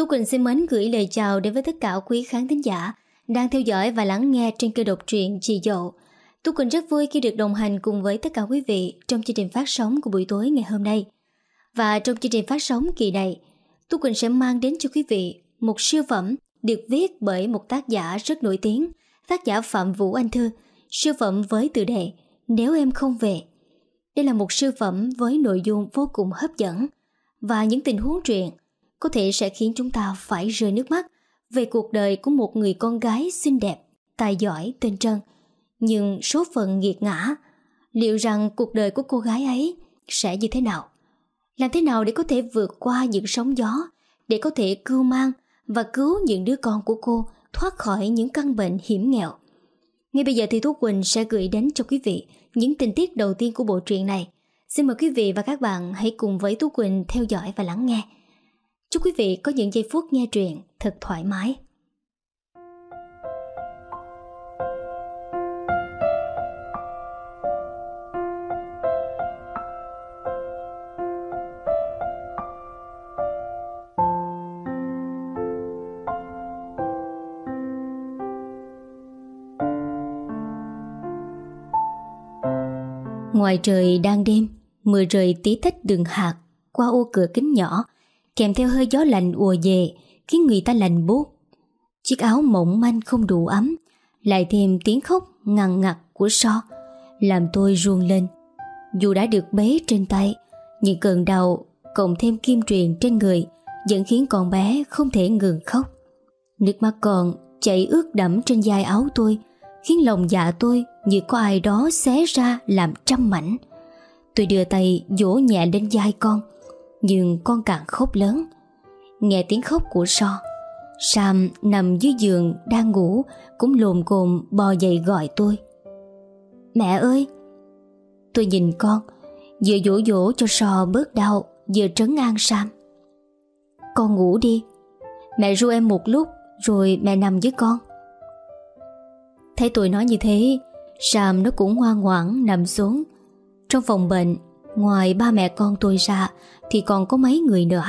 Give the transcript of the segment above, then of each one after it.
Tú Quỳnh xin mến gửi lời chào đến với tất cả quý khán thính giả đang theo dõi và lắng nghe trên kênh độc truyện Chị Dậu. Tú Quỳnh rất vui khi được đồng hành cùng với tất cả quý vị trong chương trình phát sóng của buổi tối ngày hôm nay. Và trong chương trình phát sóng kỳ này, Tú Quỳnh sẽ mang đến cho quý vị một siêu phẩm được viết bởi một tác giả rất nổi tiếng, tác giả Phạm Vũ Anh Thư, siêu phẩm với tựa đề Nếu em không về. Đây là một siêu phẩm với nội dung vô cùng hấp dẫn và những tình huống truyện có thể sẽ khiến chúng ta phải rơi nước mắt về cuộc đời của một người con gái xinh đẹp, tài giỏi tên Trân. Nhưng số phận nghiệt ngã, liệu rằng cuộc đời của cô gái ấy sẽ như thế nào? Làm thế nào để có thể vượt qua những sóng gió, để có thể cưu mang và cứu những đứa con của cô thoát khỏi những căn bệnh hiểm nghèo? Ngay bây giờ thì Tú Quỳnh sẽ gửi đến cho quý vị những tình tiết đầu tiên của bộ truyện này. Xin mời quý vị và các bạn hãy cùng với Tú Quỳnh theo dõi và lắng nghe. Chúc quý vị có những giây phút nghe truyện thật thoải mái. Ngoài trời đang đêm, mưa rơi tí tách đường hạt qua ô cửa kính nhỏ, kèm theo hơi gió lạnh ùa về, khiến người ta lạnh buốt. Chiếc áo mỏng manh không đủ ấm, lại thêm tiếng khóc ngằn ngặt của So, làm tôi ruông lên. Dù đã được bế trên tay, nhưng cơn đau cộng thêm kim truyền trên người vẫn khiến con bé không thể ngừng khóc. Nước mắt còn chảy ướt đẫm trên vai áo tôi, khiến lòng dạ tôi như có ai đó xé ra làm trăm mảnh. Tôi đưa tay vỗ nhẹ lên vai con, nhưng con càng khóc lớn. Nghe tiếng khóc của So, Sam nằm dưới giường đang ngủ cũng lồm cồm bò dậy gọi tôi. Mẹ ơi! Tôi nhìn con, vừa dỗ dỗ cho So bớt đau, vừa trấn an Sam. Con ngủ đi, mẹ ru em một lúc rồi mẹ nằm với con. Thấy tôi nói như thế, Sam nó cũng ngoan ngoãn nằm xuống. Trong phòng bệnh, ngoài ba mẹ con tôi ra thì còn có mấy người nữa.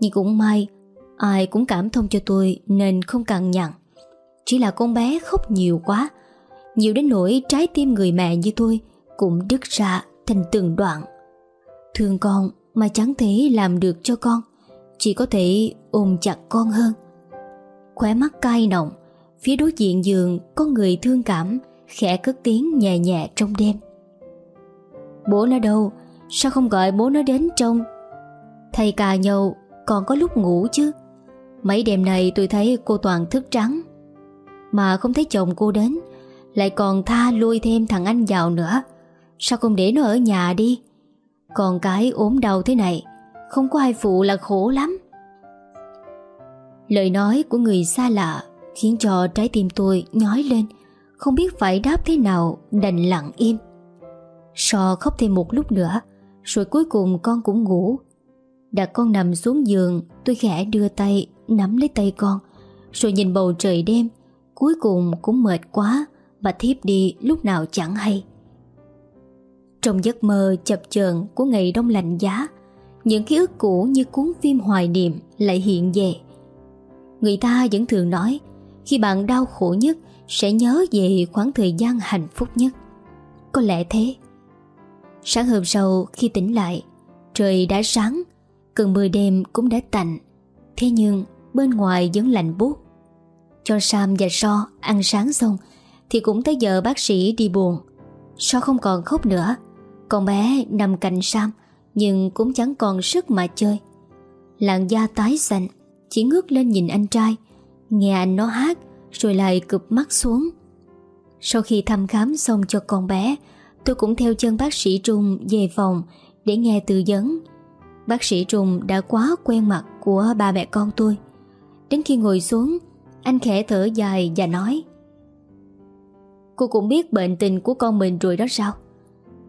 Nhưng cũng may, ai cũng cảm thông cho tôi nên không cần nhận. Chỉ là con bé khóc nhiều quá, nhiều đến nỗi trái tim người mẹ như tôi cũng đứt ra thành từng đoạn. Thương con mà chẳng thể làm được cho con, chỉ có thể ôm chặt con hơn. Khóe mắt cay nồng, Phía đối diện giường có người thương cảm Khẽ cất tiếng nhẹ nhẹ trong đêm Bố nó đâu? Sao không gọi bố nó đến trong Thầy cà nhau Còn có lúc ngủ chứ. Mấy đêm này tôi thấy cô Toàn thức trắng. Mà không thấy chồng cô đến Lại còn tha lui thêm thằng anh vào nữa. Sao không để nó ở nhà đi? Còn cái ốm đau thế này Không có ai phụ là khổ lắm. Lời nói của người xa lạ khiến cho trái tim tôi nhói lên, không biết phải đáp thế nào đành lặng im. So khóc thêm một lúc nữa, rồi cuối cùng con cũng ngủ. Đặt con nằm xuống giường, tôi khẽ đưa tay nắm lấy tay con, rồi nhìn bầu trời đêm, cuối cùng cũng mệt quá và thiếp đi lúc nào chẳng hay. Trong giấc mơ chập chờn của ngày đông lạnh giá, những ký ức cũ như cuốn phim hoài niệm lại hiện về. Người ta vẫn thường nói khi bạn đau khổ nhất Sẽ nhớ về khoảng thời gian hạnh phúc nhất Có lẽ thế Sáng hôm sau, khi tỉnh lại, Trời đã sáng, Cơn mưa đêm cũng đã tạnh. Thế nhưng, bên ngoài vẫn lạnh buốt. Cho Sam và So ăn sáng xong, Thì cũng tới giờ bác sĩ đi buồn. So không còn khóc nữa. Con bé nằm cạnh Sam, Nhưng cũng chẳng còn sức mà chơi. Làn da tái xanh, Chỉ ngước lên nhìn anh trai, Nghe anh nó hát, Rồi lại cụp mắt xuống. Sau khi thăm khám xong cho con bé Tôi cũng theo chân bác sĩ Trung về phòng Để nghe tư vấn. Bác sĩ Trung đã quá quen mặt Của ba mẹ con tôi. Đến khi ngồi xuống, Anh khẽ thở dài và nói, Cô cũng biết bệnh tình của con mình rồi đó sao?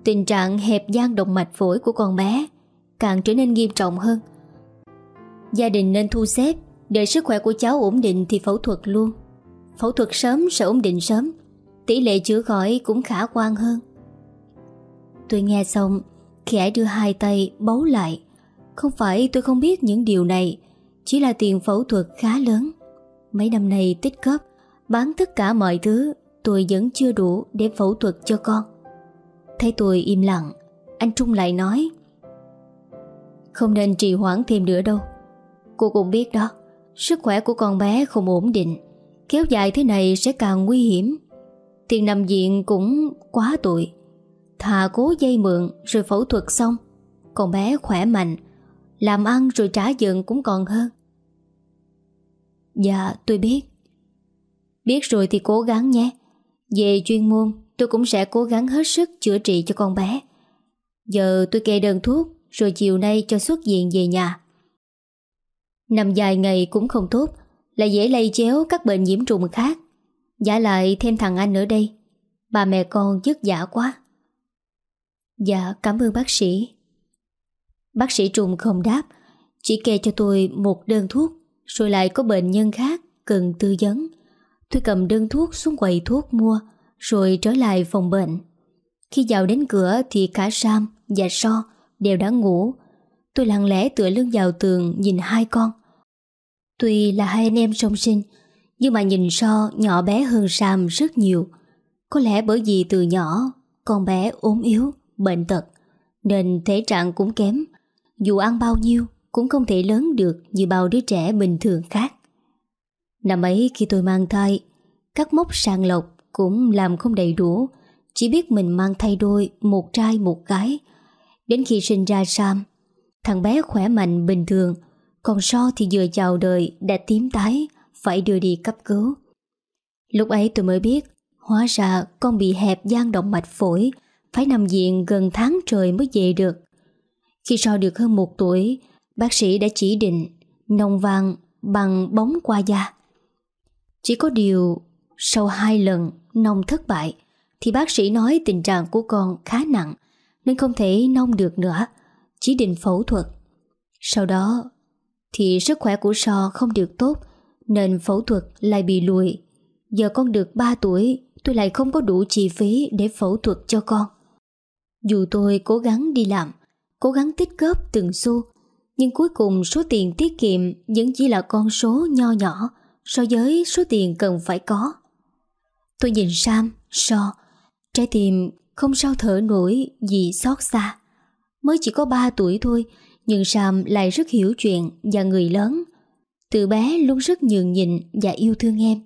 Tình trạng hẹp gian động mạch phổi của con bé Càng trở nên nghiêm trọng hơn. Gia đình nên thu xếp, để sức khỏe của cháu ổn định thì phẫu thuật luôn. Phẫu thuật sớm sẽ ổn định sớm, Tỷ lệ chữa khỏi cũng khả quan hơn. Tôi nghe xong Khẽ đưa hai tay bấu lại Không phải tôi không biết những điều này chỉ là tiền phẫu thuật khá lớn. Mấy năm nay tích góp, bán tất cả mọi thứ, tôi vẫn chưa đủ để phẫu thuật cho con. Thấy tôi im lặng, anh Trung lại nói Không nên trì hoãn thêm nữa đâu. Cô cũng biết đó, sức khỏe của con bé không ổn định. Kéo dài thế này sẽ càng nguy hiểm. Tiền nằm viện cũng quá tuổi. Thà cố dây mượn rồi phẫu thuật xong. Con bé khỏe mạnh, làm ăn rồi trả dần cũng còn hơn. Dạ tôi biết. Biết rồi thì cố gắng nhé. Về chuyên môn tôi cũng sẽ cố gắng hết sức chữa trị cho con bé. Giờ tôi kê đơn thuốc Rồi chiều nay cho xuất viện về nhà. Nằm dài ngày cũng không tốt Là dễ lây chéo các bệnh nhiễm trùng khác. Giả lại thêm thằng anh ở đây. Bà mẹ con dứt giả quá. Dạ cảm ơn bác sĩ. Bác sĩ trùng không đáp Chỉ kê cho tôi một đơn thuốc Rồi lại có bệnh nhân khác cần tư vấn. Tôi cầm đơn thuốc xuống quầy thuốc mua Rồi trở lại phòng bệnh. Khi vào đến cửa thì cả Sam và So đều đã ngủ. Tôi lặng lẽ tựa lưng vào tường nhìn hai con. Tuy là hai anh em song sinh Nhưng mà nhìn So nhỏ bé hơn Sam rất nhiều. Có lẽ bởi vì từ nhỏ Con bé ốm yếu, bệnh tật Nên thể trạng cũng kém dù ăn bao nhiêu cũng không thể lớn được như bao đứa trẻ bình thường khác. Năm ấy khi tôi mang thai, các mốc sàng lọc cũng làm không đầy đủ, chỉ biết mình mang thai đôi một trai một gái. Đến khi sinh ra Sam, thằng bé khỏe mạnh bình thường, còn So thì vừa chào đời đã tím tái, phải đưa đi cấp cứu. Lúc ấy tôi mới biết, hóa ra con bị hẹp gian động mạch phổi, phải nằm viện gần tháng trời mới về được. Khi so được hơn một tuổi, bác sĩ đã chỉ định nồng vàng bằng bóng qua da. Chỉ có điều sau hai lần nông thất bại thì bác sĩ nói tình trạng của con khá nặng nên không thể nông được nữa, chỉ định phẫu thuật. Sau đó thì sức khỏe của So không được tốt nên phẫu thuật lại bị lùi. Giờ con được 3 tuổi tôi lại không có đủ chi phí để phẫu thuật cho con. Dù tôi cố gắng đi làm cố gắng tích góp từng xu, nhưng cuối cùng số tiền tiết kiệm vẫn chỉ là con số nho nhỏ so với số tiền cần phải có. Tôi nhìn Sam, so, trái tim không sao thở nổi vì xót xa. Mới chỉ có 3 tuổi thôi, nhưng Sam lại rất hiểu chuyện và người lớn. Từ bé luôn rất nhường nhịn và yêu thương em.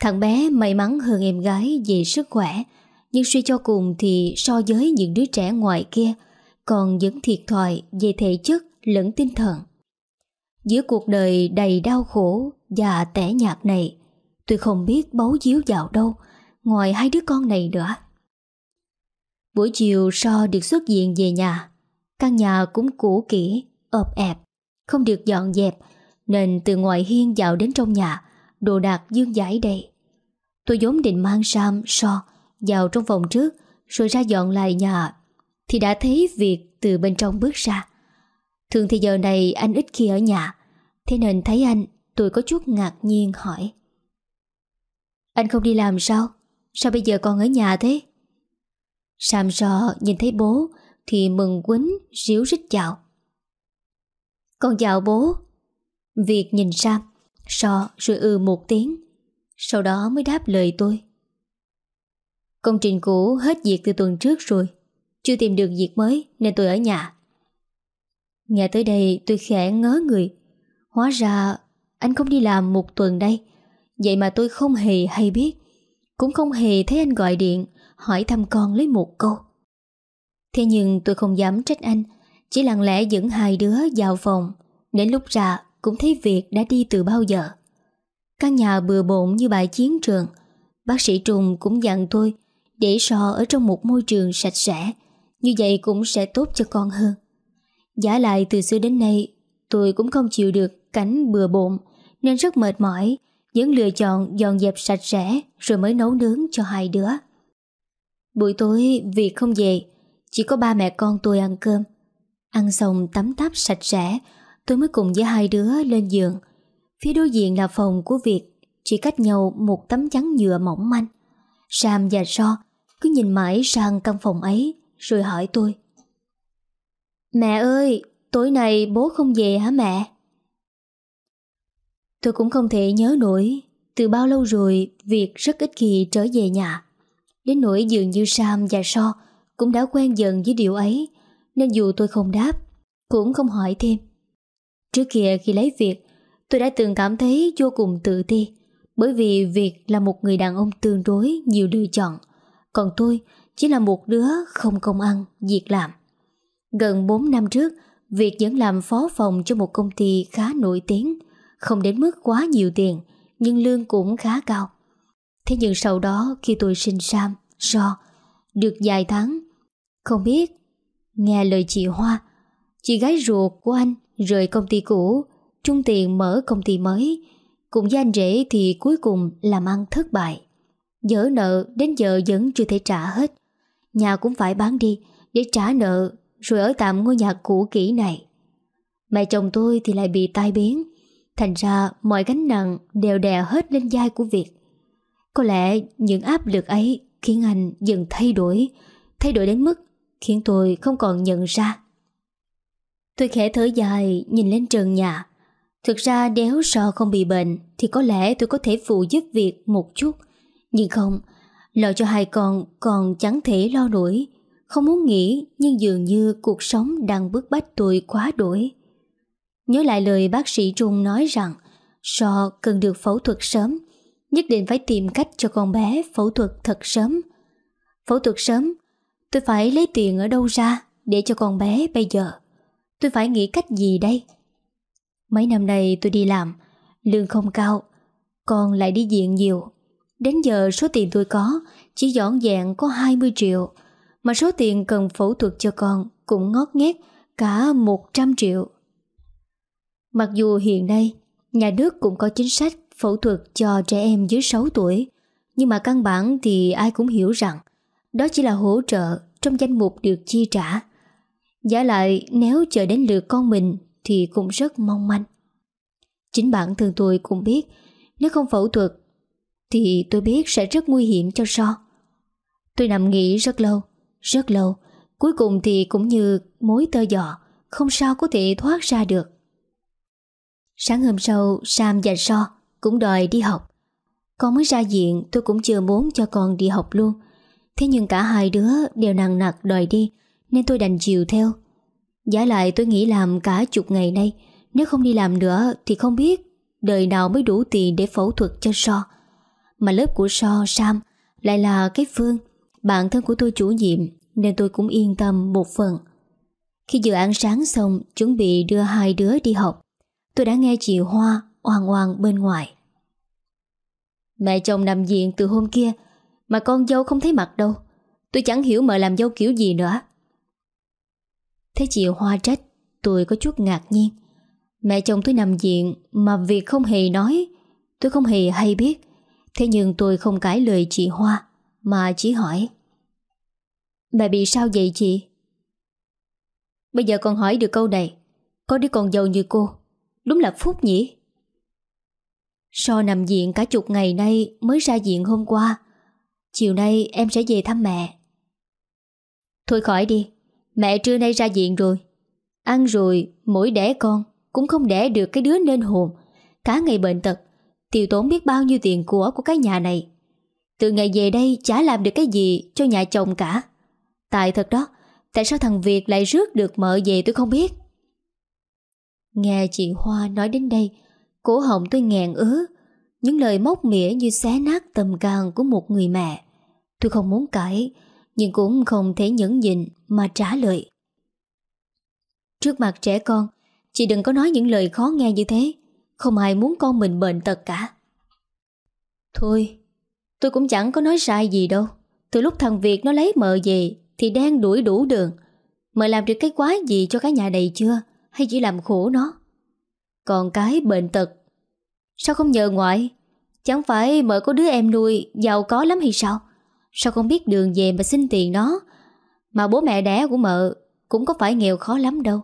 Thằng bé may mắn hơn em gái về sức khỏe, nhưng suy cho cùng thì so với những đứa trẻ ngoài kia, còn vẫn thiệt thòi về thể chất lẫn tinh thần. Giữa cuộc đời đầy đau khổ và tẻ nhạt này, tôi không biết bấu díu vào đâu ngoài hai đứa con này nữa. Buổi chiều So được xuất viện về nhà. Căn nhà cũng cũ kỹ, ợp ẹp, không được dọn dẹp nên từ ngoài hiên dạo đến trong nhà, đồ đạc dương giải đầy. Tôi vốn định mang Sam, So vào trong phòng trước rồi ra dọn lại nhà thì đã thấy việc từ bên trong bước ra. Thường thì giờ này anh ít khi ở nhà, thế nên thấy anh tôi có chút ngạc nhiên hỏi. Anh không đi làm sao? Sao bây giờ còn ở nhà thế? Sam so nhìn thấy bố thì mừng quýnh ríu rít chào. Con chào bố. Việt nhìn Sam, so rồi ừ một tiếng, sau đó mới đáp lời tôi. Công trình cũ hết việc từ tuần trước rồi. Chưa tìm được việc mới, nên tôi ở nhà. Nghe tới đây, tôi khẽ ngớ người. Hóa ra, anh không đi làm một tuần đây. Vậy mà tôi không hề hay biết. Cũng không hề thấy anh gọi điện, Hỏi thăm con lấy một câu. Thế nhưng tôi không dám trách anh. Chỉ lặng lẽ dẫn hai đứa vào phòng. Đến lúc ra, cũng thấy việc đã đi từ bao giờ. Căn nhà bừa bộn như bài chiến trường. Bác sĩ Trùng cũng dặn tôi để so ở trong một môi trường sạch sẽ. Như vậy cũng sẽ tốt cho con hơn. Giả lại từ xưa đến nay, Tôi cũng không chịu được cảnh bừa bộn, Nên rất mệt mỏi, Vẫn lựa chọn dọn dẹp sạch sẽ Rồi mới nấu nướng cho hai đứa. Buổi tối vì không về, Chỉ có ba mẹ con tôi ăn cơm. Ăn xong tắm táp sạch sẽ, Tôi mới cùng với hai đứa lên giường. Phía đối diện là phòng của Việt, Chỉ cách nhau một tấm chắn nhựa mỏng manh. Sam và So cứ nhìn mãi sang căn phòng ấy rồi hỏi tôi. Mẹ ơi, tối nay bố không về hả mẹ? Tôi cũng không thể nhớ nổi Từ bao lâu rồi Việc rất ít khi trở về nhà Đến nỗi dường như Sam và So Cũng đã quen dần với điều ấy Nên dù tôi không đáp Cũng không hỏi thêm Trước kia khi lấy việc Tôi đã từng cảm thấy vô cùng tự ti bởi vì việc là một người đàn ông tương đối Nhiều lựa chọn, Còn tôi chỉ là một đứa không công ăn, Việc làm. Gần 4 năm trước, Việc vẫn làm phó phòng cho một công ty khá nổi tiếng, Không đến mức quá nhiều tiền, Nhưng lương cũng khá cao. Thế nhưng sau đó khi tôi sinh Sam So Được vài tháng, Không biết, Nghe lời chị Hoa, Chị gái ruột của anh rời công ty cũ, Trung tiền mở công ty mới Cùng với anh rể thì cuối cùng làm ăn thất bại. Dỡ nợ đến giờ vẫn chưa thể trả hết. Nhà cũng phải bán đi Để trả nợ Rồi ở tạm ngôi nhà cũ kỹ này. Mẹ chồng tôi thì lại bị tai biến. Thành ra mọi gánh nặng đều đè hết lên vai của Việt. Có lẽ những áp lực ấy khiến anh dần thay đổi Thay đổi đến mức khiến tôi không còn nhận ra. Tôi khẽ thở dài nhìn lên trần nhà. Thực ra đéo so không bị bệnh, Thì có lẽ tôi có thể phụ giúp việc một chút. Nhưng không, Lo cho hai con còn chẳng thể lo nổi. Không muốn nghĩ, Nhưng dường như cuộc sống đang bức bách tôi quá đổi Nhớ lại lời bác sĩ Trung nói rằng, So cần được phẫu thuật sớm, Nhất định phải tìm cách cho con bé phẫu thuật thật sớm. Phẫu thuật sớm? Tôi phải lấy tiền ở đâu ra Để cho con bé bây giờ? Tôi phải nghĩ cách gì đây? Mấy năm nay tôi đi làm, Lương không cao, Còn lại đi diện nhiều. Đến giờ số tiền tôi có Chỉ dọn dẹn có 20 triệu, Mà số tiền cần phẫu thuật cho con Cũng ngót nghét cả 100 triệu. Mặc dù hiện nay Nhà nước cũng có chính sách phẫu thuật cho trẻ em dưới 6 tuổi, Nhưng mà căn bản thì ai cũng hiểu rằng Đó chỉ là hỗ trợ trong danh mục được chi trả. Giả lại, nếu chờ đến lượt con mình thì cũng rất mong manh. Chính bản thân tôi cũng biết, Nếu không phẫu thuật Thì tôi biết sẽ rất nguy hiểm cho So. Tôi nằm nghĩ rất lâu Rất lâu, Cuối cùng thì cũng như mối tơ giò Không sao có thể thoát ra được. Sáng hôm sau, Sam và So cũng đòi đi học. Con mới ra diện tôi cũng chưa muốn cho con đi học luôn. Thế nhưng cả hai đứa đều nặng nặc đòi đi, Nên tôi đành chiều theo. Giả lại tôi nghĩ làm cả chục ngày nay Nếu không đi làm nữa Thì không biết đời nào mới đủ tiền để phẫu thuật cho So Mà lớp của So, Sam Lại là cái Phương. Bạn thân của tôi chủ nhiệm Nên tôi cũng yên tâm một phần. Khi dự án sáng xong Chuẩn bị đưa hai đứa đi học Tôi đã nghe chị Hoa oan oan bên ngoài. Mẹ chồng nằm viện từ hôm kia Mà con dâu không thấy mặt đâu. Tôi chẳng hiểu mợ làm dâu kiểu gì nữa thế chị Hoa trách, Tôi có chút ngạc nhiên. Mẹ chồng tôi nằm viện Mà việc không hề nói, Tôi không hề hay biết. Thế nhưng tôi không cãi lời chị Hoa, Mà chỉ hỏi. Mẹ bị sao vậy chị? Bây giờ con hỏi được câu này, Có đứa con giàu như cô, Đúng là phúc nhỉ? So nằm viện cả chục ngày nay Mới ra viện hôm qua, Chiều nay em sẽ về thăm mẹ. Thôi khỏi đi Mẹ trưa nay ra viện rồi. Ăn rồi, mỗi đẻ con, Cũng không đẻ được cái đứa nên hồn. Cả ngày bệnh tật Tiêu tốn biết bao nhiêu tiền của của cái nhà này. Từ ngày về đây, chả làm được cái gì Cho nhà chồng cả. Tại thật đó, Tại sao thằng Việt lại rước được mợ về tôi không biết? Nghe chị Hoa nói đến đây, Cổ họng tôi nghẹn ứ. Những lời móc mỉa như xé nát tầm can của một người mẹ. Tôi không muốn cãi nhưng cũng không thể nhẫn nhịn Mà trả lời. Trước mặt trẻ con, Chị đừng có nói những lời khó nghe như thế. Không ai muốn con mình bệnh tật cả. Thôi, Tôi cũng chẳng có nói sai gì đâu. Từ lúc thằng Việt nó lấy mợ về Thì đang đuổi đủ đường. Mợ làm được cái quái gì cho cái nhà này chưa? Hay chỉ làm khổ nó? Còn cái bệnh tật, Sao không nhờ ngoại? Chẳng phải mợ có đứa em nuôi Giàu có lắm hay sao? Sao không biết đường về mà xin tiền nó? Mà bố mẹ đẻ của mợ Cũng có phải nghèo khó lắm đâu.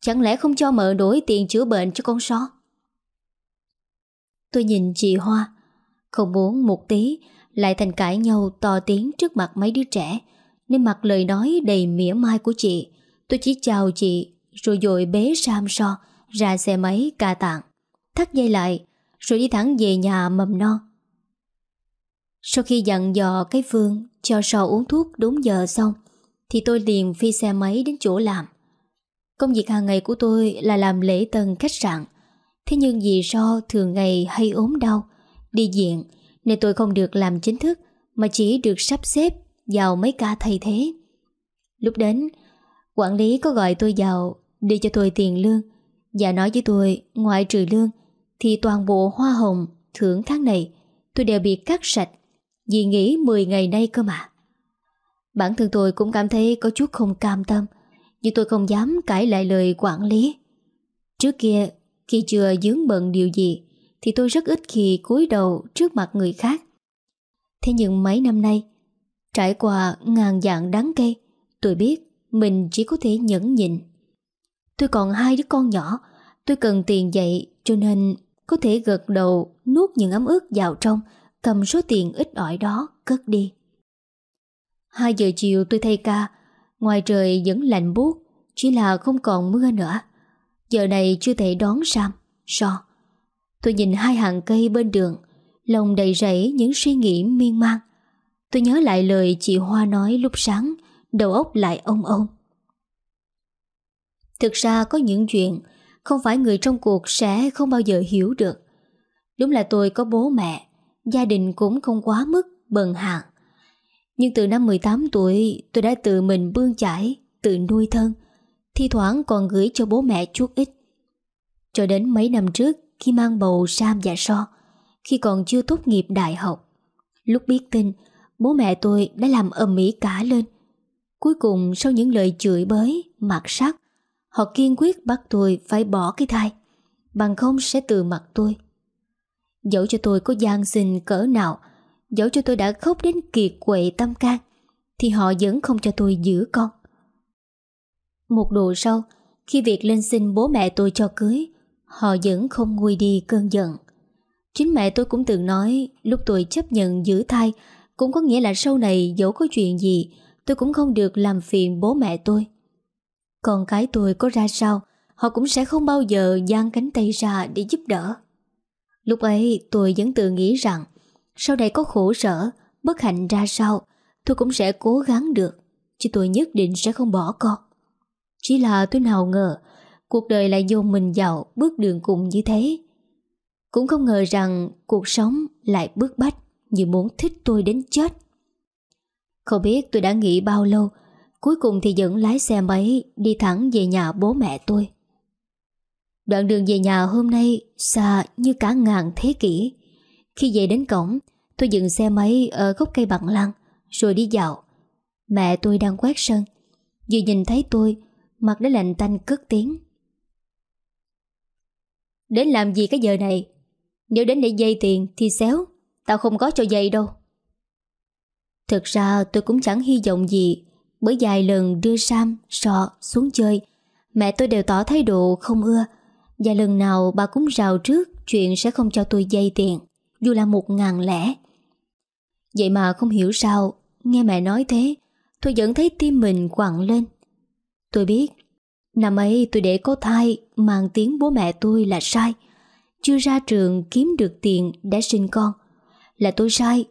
Chẳng lẽ không cho mợ đổi tiền chữa bệnh cho con so Tôi nhìn chị Hoa, Không muốn một tí, Lại thành cãi nhau to tiếng trước mặt mấy đứa trẻ. Nên mặt lời nói đầy mỉa mai của chị, Tôi chỉ chào chị, Rồi dội bế Sam so Ra xe máy ca tạng. Thắt dây lại, Rồi đi thẳng về nhà mầm non. Sau khi dặn dò cái Phương Cho sò uống thuốc đúng giờ xong, Thì tôi liền phi xe máy đến chỗ làm. Công việc hàng ngày của tôi là làm lễ tân khách sạn. Thế nhưng vì so thường ngày hay ốm đau, Đi diện Nên tôi không được làm chính thức, Mà chỉ được sắp xếp vào mấy ca thay thế. Lúc đến, Quản lý có gọi tôi vào Đi cho tôi tiền lương. Và nói với tôi ngoài trừ lương, Thì toàn bộ hoa hồng thưởng tháng này Tôi đều bị cắt sạch dì nghỉ 10 ngày nay cơ mà. Bản thân tôi cũng cảm thấy có chút không cam tâm, Nhưng tôi không dám cãi lại lời quản lý. Trước kia, Khi chưa dướng bận điều gì, Thì tôi rất ít khi cúi đầu trước mặt người khác. Thế nhưng mấy năm nay, Trải qua ngàn dạng đáng cây Tôi biết mình chỉ có thể nhẫn nhịn. Tôi còn hai đứa con nhỏ, Tôi cần tiền dạy cho nên có thể gật đầu nuốt những ấm ức vào trong cầm số tiền ít ỏi đó cất đi. Hai giờ chiều tôi thay ca ngoài trời vẫn lạnh buốt chỉ là không còn mưa nữa. Giờ này chưa thể đón Sam, so. Tôi nhìn hai hàng cây bên đường lòng đầy rẫy những suy nghĩ miên man. Tôi nhớ lại lời chị Hoa nói lúc sáng đầu óc lại ông ông. Thực ra có những chuyện không phải người trong cuộc sẽ không bao giờ hiểu được. Đúng là tôi có bố mẹ, gia đình cũng không quá mức bần hạn. Nhưng từ năm 18 tuổi tôi đã tự mình bươn chải, tự nuôi thân, thi thoảng còn gửi cho bố mẹ chút ít. Cho đến mấy năm trước khi mang bầu Sam và So, khi còn chưa tốt nghiệp đại học. Lúc biết tin, bố mẹ tôi đã làm ầm ĩ cả lên. Cuối cùng sau những lời chửi bới, mặt sắc, Họ kiên quyết bắt tôi phải bỏ cái thai Bằng không sẽ từ mặt tôi Dẫu cho tôi có gian xin cỡ nào, Dẫu cho tôi đã khóc đến kiệt quệ tâm can, Thì họ vẫn không cho tôi giữ con. Một độ sau, Khi việc lên xin bố mẹ tôi cho cưới, Họ vẫn không nguôi đi cơn giận. Chính mẹ tôi cũng từng nói, Lúc tôi chấp nhận giữ thai, Cũng có nghĩa là sau này dẫu có chuyện gì, Tôi cũng không được làm phiền bố mẹ tôi. Con cái tôi có ra sao, Họ cũng sẽ không bao giờ giang cánh tay ra để giúp đỡ. Lúc ấy tôi vẫn tự nghĩ rằng, Sau này có khổ sở, Bất hạnh ra sao, Tôi cũng sẽ cố gắng được, Chứ tôi nhất định sẽ không bỏ con. Chỉ là tôi nào ngờ, Cuộc đời lại dồn mình vào bước đường cùng như thế. Cũng không ngờ rằng Cuộc sống lại bước bách Như muốn thích tôi đến chết. Không biết tôi đã nghĩ bao lâu, Cuối cùng thì dẫn lái xe máy Đi thẳng về nhà bố mẹ tôi. Đoạn đường về nhà hôm nay Xa như cả ngàn thế kỷ. Khi về đến cổng Tôi dừng xe máy ở gốc cây bằng lăng Rồi đi dạo. Mẹ tôi đang quét sân. Vừa nhìn thấy tôi Mặt đã lạnh tanh cất tiếng. Đến làm gì cái giờ này? Nếu đến để dây tiền thì xéo Tao không có cho dây đâu. Thực ra tôi cũng chẳng hy vọng gì bởi vài lần đưa Sam, Sọ xuống chơi Mẹ tôi đều tỏ thái độ không ưa và lần nào bà cũng rào trước Chuyện sẽ không cho tôi dây tiền Dù là một ngàn lẻ. Vậy mà không hiểu sao Nghe mẹ nói thế Tôi vẫn thấy tim mình quặn lên. Tôi biết Năm ấy tôi để có thai Mang tiếng bố mẹ tôi là sai. Chưa ra trường kiếm được tiền đã sinh con. Là tôi sai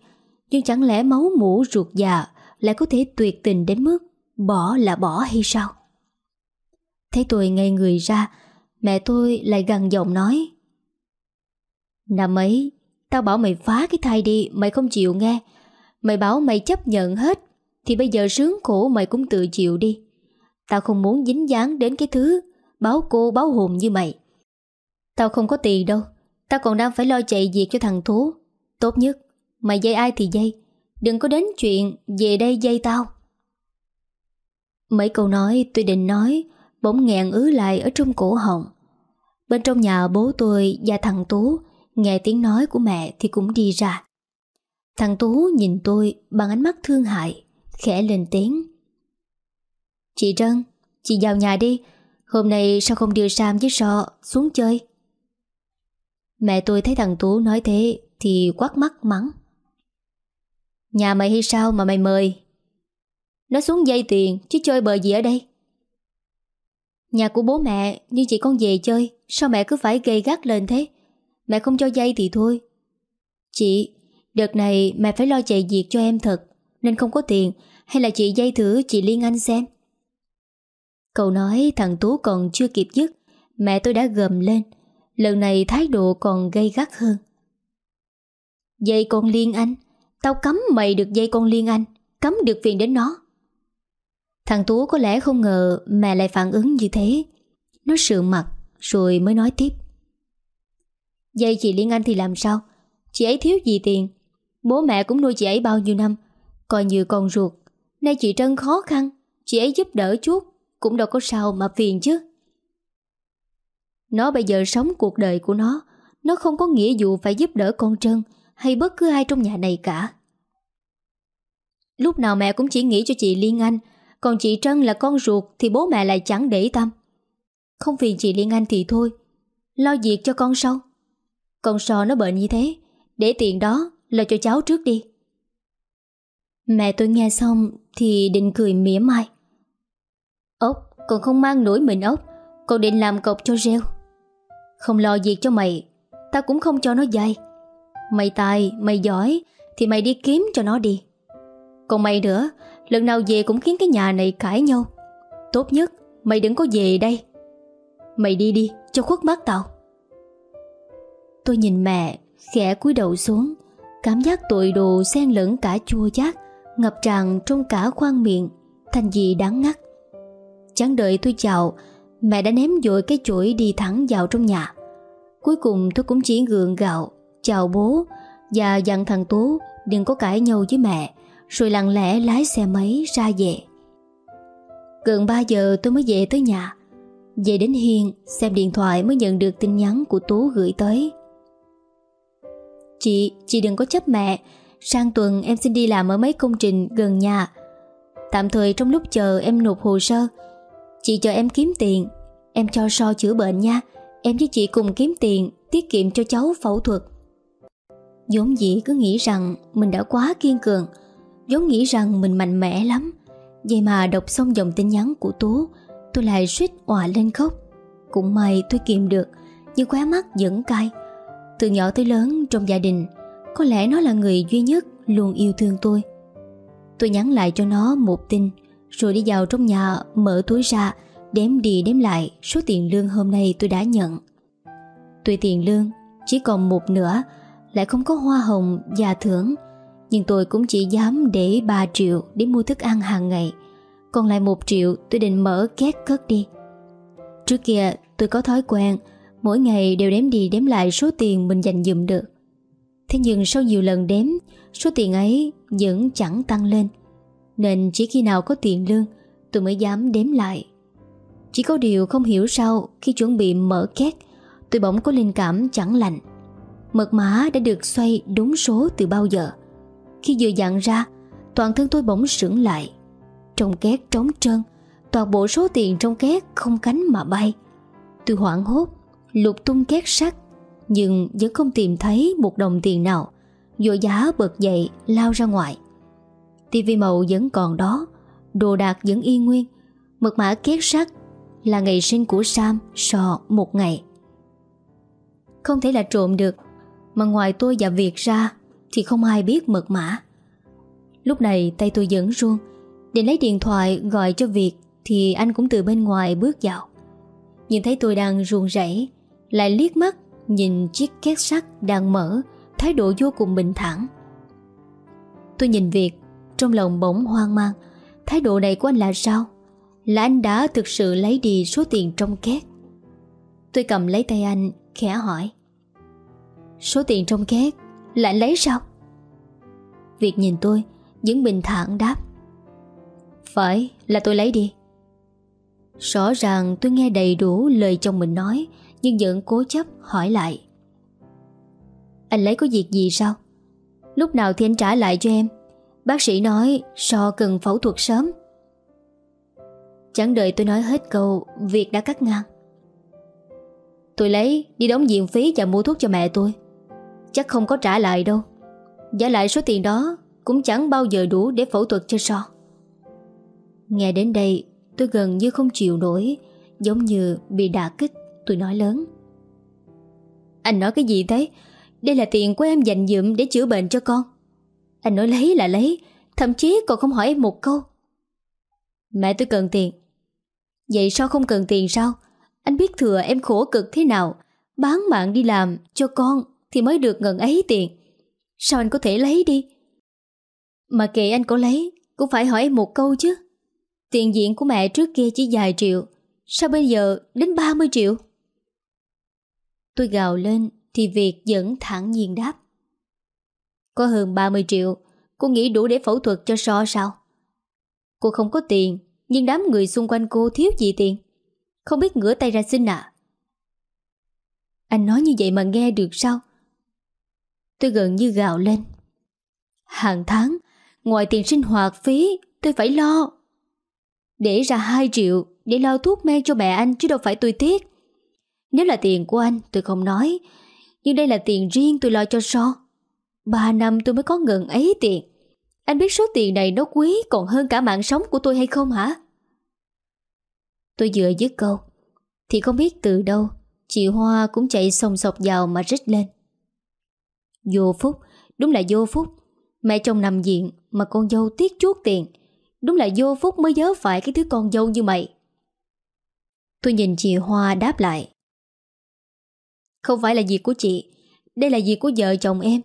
Nhưng chẳng lẽ máu mũ ruột già lại có thể tuyệt tình đến mức bỏ là bỏ hay sao? Thấy tôi ngây người ra, mẹ tôi lại gần giọng nói. Năm ấy, tao bảo mày phá cái thai đi, mày không chịu nghe. Mày bảo mày chấp nhận hết, thì bây giờ sướng khổ mày cũng tự chịu đi. Tao không muốn dính dáng đến cái thứ báo cô báo hồn như mày. Tao không có tiền đâu, tao còn đang phải lo chạy việc cho thằng thú. Tốt nhất, mày dây ai thì dây, Đừng có đến chuyện về đây dây tao Mấy câu nói tôi định nói Bỗng nghẹn ứ lại ở trong cổ họng. Bên trong nhà bố tôi và thằng Tú, Nghe tiếng nói của mẹ thì cũng đi ra. Thằng Tú nhìn tôi bằng ánh mắt thương hại, Khẽ lên tiếng. Chị Trân, Chị vào nhà đi, Hôm nay sao không đưa Sam với so xuống chơi? Mẹ tôi thấy thằng Tú nói thế Thì quát mắt mắng. Nhà mày hay sao mà mày mời? Nó xuống dây tiền Chứ chơi bờ gì ở đây. Nhà của bố mẹ, Nhưng chị con về chơi, Sao mẹ cứ phải gây gắt lên thế? Mẹ không cho dây thì thôi. Chị, Đợt này mẹ phải lo chạy việc cho em thật, Nên không có tiền, Hay là chị dây thử, chị Liên Anh xem. Cậu nói thằng Tú còn chưa kịp dứt, Mẹ tôi đã gầm lên. Lần này thái độ còn gây gắt hơn. Dây con Liên Anh, Tao cấm mày được dây con Liên Anh, Cấm được phiền đến nó. Thằng Tú có lẽ không ngờ Mẹ lại phản ứng như thế. Nó sượng mặt, rồi mới nói tiếp. Vậy chị Liên Anh thì làm sao? Chị ấy thiếu gì tiền? Bố mẹ cũng nuôi chị ấy bao nhiêu năm? Coi như con ruột. Nay chị Trân khó khăn, Chị ấy giúp đỡ chút Cũng đâu có sao mà phiền chứ. Nó bây giờ sống cuộc đời của nó Nó không có nghĩa vụ phải giúp đỡ con Trân Hay bất cứ ai trong nhà này cả. Lúc nào mẹ cũng chỉ nghĩ cho chị Liên Anh còn chị Trân là con ruột Thì bố mẹ lại chẳng để tâm. Không phiền chị Liên Anh thì thôi. Lo việc cho con sau. Con sò nó bệnh như thế Để tiền đó là cho cháu trước đi. Mẹ tôi nghe xong Thì định cười mỉa mai. Ốc còn không mang nổi mình ốc. Còn định làm cọc cho rêu. Không lo việc cho mày Tao cũng không cho nó dây Mày tài, mày giỏi Thì mày đi kiếm cho nó đi. Còn mày nữa Lần nào về cũng khiến cái nhà này cãi nhau. Tốt nhất, mày đừng có về đây. Mày đi đi, cho khuất mắt tao. Tôi nhìn mẹ, Khẽ cúi đầu xuống. Cảm giác tội đồ xen lẫn cả chua chát, Ngập tràn trong cả khoang miệng, Thành gì đáng ngắt. Chẳng đợi tôi chào, Mẹ đã ném dội cái chuỗi đi thẳng vào trong nhà. Cuối cùng tôi cũng chỉ gượng gạo, Chào bố Và dặn thằng Tú Đừng có cãi nhau với mẹ. Rồi lặng lẽ lái xe máy ra về. Gần 3 giờ tôi mới về tới nhà. Về đến Hiên Xem điện thoại mới nhận được tin nhắn của Tú gửi tới. Chị, chị đừng có chấp mẹ. Sang tuần em xin đi làm ở mấy công trình gần nhà. Tạm thời trong lúc chờ em nộp hồ sơ. Chị chờ em kiếm tiền. Em cho so chữa bệnh nha. Em với chị cùng kiếm tiền Tiết kiệm cho cháu phẫu thuật. Giống dĩ cứ nghĩ rằng Mình đã quá kiên cường vốn nghĩ rằng mình mạnh mẽ lắm. Vậy mà đọc xong dòng tin nhắn của Tú, Tôi lại suýt òa lên khóc. Cũng may tôi kìm được, Nhưng khóe mắt vẫn cay. Từ nhỏ tới lớn trong gia đình, Có lẽ nó là người duy nhất Luôn yêu thương tôi. Tôi nhắn lại cho nó một tin, Rồi đi vào trong nhà mở túi ra, Đếm đi đếm lại Số tiền lương hôm nay tôi đã nhận. Tuy tiền lương chỉ còn một nửa, Lại không có hoa hồng và thưởng nhưng tôi cũng chỉ dám để 3 triệu Để mua thức ăn hàng ngày. Còn lại một triệu, tôi định mở két cất đi. Trước kia, tôi có thói quen, Mỗi ngày đều đếm đi đếm lại số tiền mình dành dụm được. Thế nhưng sau nhiều lần đếm, Số tiền ấy vẫn chẳng tăng lên. Nên chỉ khi nào có tiền lương, Tôi mới dám đếm lại. Chỉ có điều không hiểu sao Khi chuẩn bị mở két, Tôi bỗng có linh cảm chẳng lành. Mật mã đã được xoay đúng số từ bao giờ. Khi vừa dặn ra, Toàn thân tôi bỗng sững lại. Trong két trống trơn, Toàn bộ số tiền trong két không cánh mà bay. Tôi hoảng hốt, Lục tung két sắt, Nhưng vẫn không tìm thấy một đồng tiền nào Dội giá bật dậy, lao ra ngoài. Tivi màu vẫn còn đó, Đồ đạc vẫn y nguyên, Mật mã két sắt Là ngày sinh của Sam sò một ngày. Không thể là trộm được, Mà ngoài tôi và Việt ra thì không ai biết mật mã. Lúc này tay tôi vẫn run. Định lấy điện thoại gọi cho Việt Thì anh cũng từ bên ngoài bước vào. Nhìn thấy tôi đang run rẩy, lại liếc mắt nhìn chiếc két sắt đang mở, Thái độ vô cùng bình thản. Tôi nhìn Việt, Trong lòng bỗng hoang mang. Thái độ này của anh là sao? Là anh đã thực sự lấy đi số tiền trong két? Tôi cầm lấy tay anh, Khẽ hỏi. Số tiền trong két? Lại lấy sao? Việt nhìn tôi, Vẫn bình thản đáp. Phải, là tôi lấy đi. Rõ ràng tôi nghe đầy đủ lời chồng mình nói, nhưng vẫn cố chấp hỏi lại. Anh lấy có việc gì sao? Lúc nào thì anh trả lại cho em? Bác sĩ nói So cần phẫu thuật sớm. Chẳng đợi tôi nói hết câu, Việc đã cắt ngang. Tôi lấy đi đóng viện phí và mua thuốc cho mẹ tôi. Chắc không có trả lại đâu. Giả lại số tiền đó Cũng chẳng bao giờ đủ để phẫu thuật cho So. Nghe đến đây, Tôi gần như không chịu nổi, Giống như bị đả kích, Tôi nói lớn. Anh nói cái gì thế? Đây là tiền của em dành dụm để chữa bệnh cho con. Anh nói lấy là lấy, Thậm chí còn không hỏi em một câu. Mẹ tôi cần tiền. Vậy sao không cần tiền sao? Anh biết thừa em khổ cực thế nào, Bán mạng đi làm cho con. Thì mới được ngần ấy tiền. Sao anh có thể lấy đi. Mà kệ anh có lấy, Cũng phải hỏi em một câu chứ. Tiền diện của mẹ trước kia chỉ vài triệu, Sao bây giờ đến 30 triệu? Tôi gào lên Thì Việt vẫn thẳng nhiên đáp. Có hơn 30 triệu, Cô nghĩ đủ để phẫu thuật cho so sao? Cô không có tiền, Nhưng đám người xung quanh cô thiếu gì tiền? Không biết ngửa tay ra xin à Anh nói như vậy mà nghe được sao? Tôi gần như gào lên. Hàng tháng, Ngoài tiền sinh hoạt phí, Tôi phải lo. Để ra 2 triệu Để lo thuốc men cho mẹ anh chứ đâu phải tôi tiếc. Nếu là tiền của anh, tôi không nói, Nhưng đây là tiền riêng tôi lo cho so. Ba năm tôi mới có ngừng ấy tiền. Anh biết số tiền này nó quý Còn hơn cả mạng sống của tôi hay không hả? Tôi vừa dứt câu, Thì không biết từ đâu, Chị Hoa cũng chạy sòng sọc vào mà rít lên. Vô phúc. Đúng là vô phúc. Mẹ chồng nằm viện mà con dâu tiếc chuốt tiền. Đúng là vô phúc mới nhớ phải cái thứ con dâu như mày. Tôi nhìn chị Hoa đáp lại. Không phải là việc của chị. Đây là việc của vợ chồng em.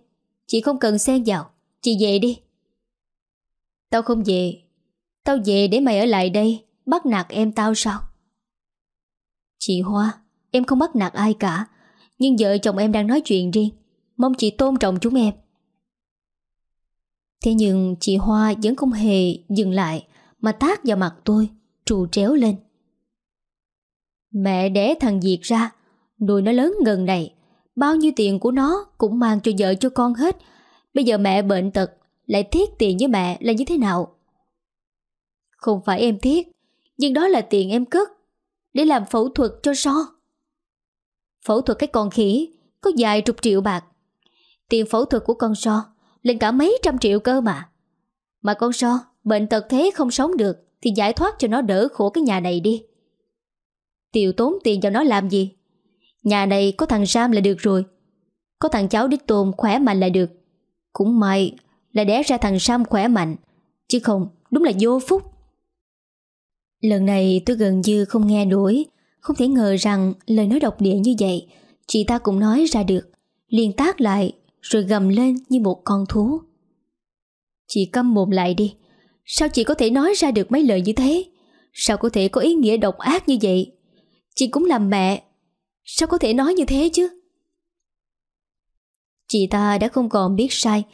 Chị không cần xen vào. Chị về đi. Tao không về. Tao về để mày ở lại đây Bắt nạt em tao sao? Chị Hoa, Em không bắt nạt ai cả. Nhưng vợ chồng em đang nói chuyện riêng. Mong chị tôn trọng chúng em. Thế nhưng chị Hoa vẫn không hề dừng lại, Mà tác vào mặt tôi, Trù tréo lên. Mẹ đẻ thằng Diệt ra, Nuôi nó lớn gần này, Bao nhiêu tiền của nó cũng mang cho vợ cho con hết. Bây giờ mẹ bệnh tật, Lại thiết tiền với mẹ là như thế nào? Không phải em thiết Nhưng đó là tiền em cất, Để làm phẫu thuật cho so. Phẫu thuật cái con khỉ Có vài chục triệu bạc Tiền phẫu thuật của con so Lên cả mấy trăm triệu cơ mà. Mà con so, Bệnh tật thế không sống được Thì giải thoát cho nó đỡ khổ cái nhà này đi. Tiều tốn tiền cho nó làm gì? Nhà này có thằng Sam là được rồi. Có thằng cháu đích tôn khỏe mạnh là được. Cũng may là đẻ ra thằng Sam khỏe mạnh, Chứ không đúng là vô phúc. Lần này tôi gần như không nghe nổi, Không thể ngờ rằng lời nói độc địa như vậy, Chị ta cũng nói ra được. Liền tác lại rồi gầm lên như một con thú. Chị câm mồm lại đi. Sao chị có thể nói ra được mấy lời như thế? Sao có thể có ý nghĩa độc ác như vậy? Chị cũng làm mẹ. Sao có thể nói như thế chứ? Chị ta đã không còn biết sai,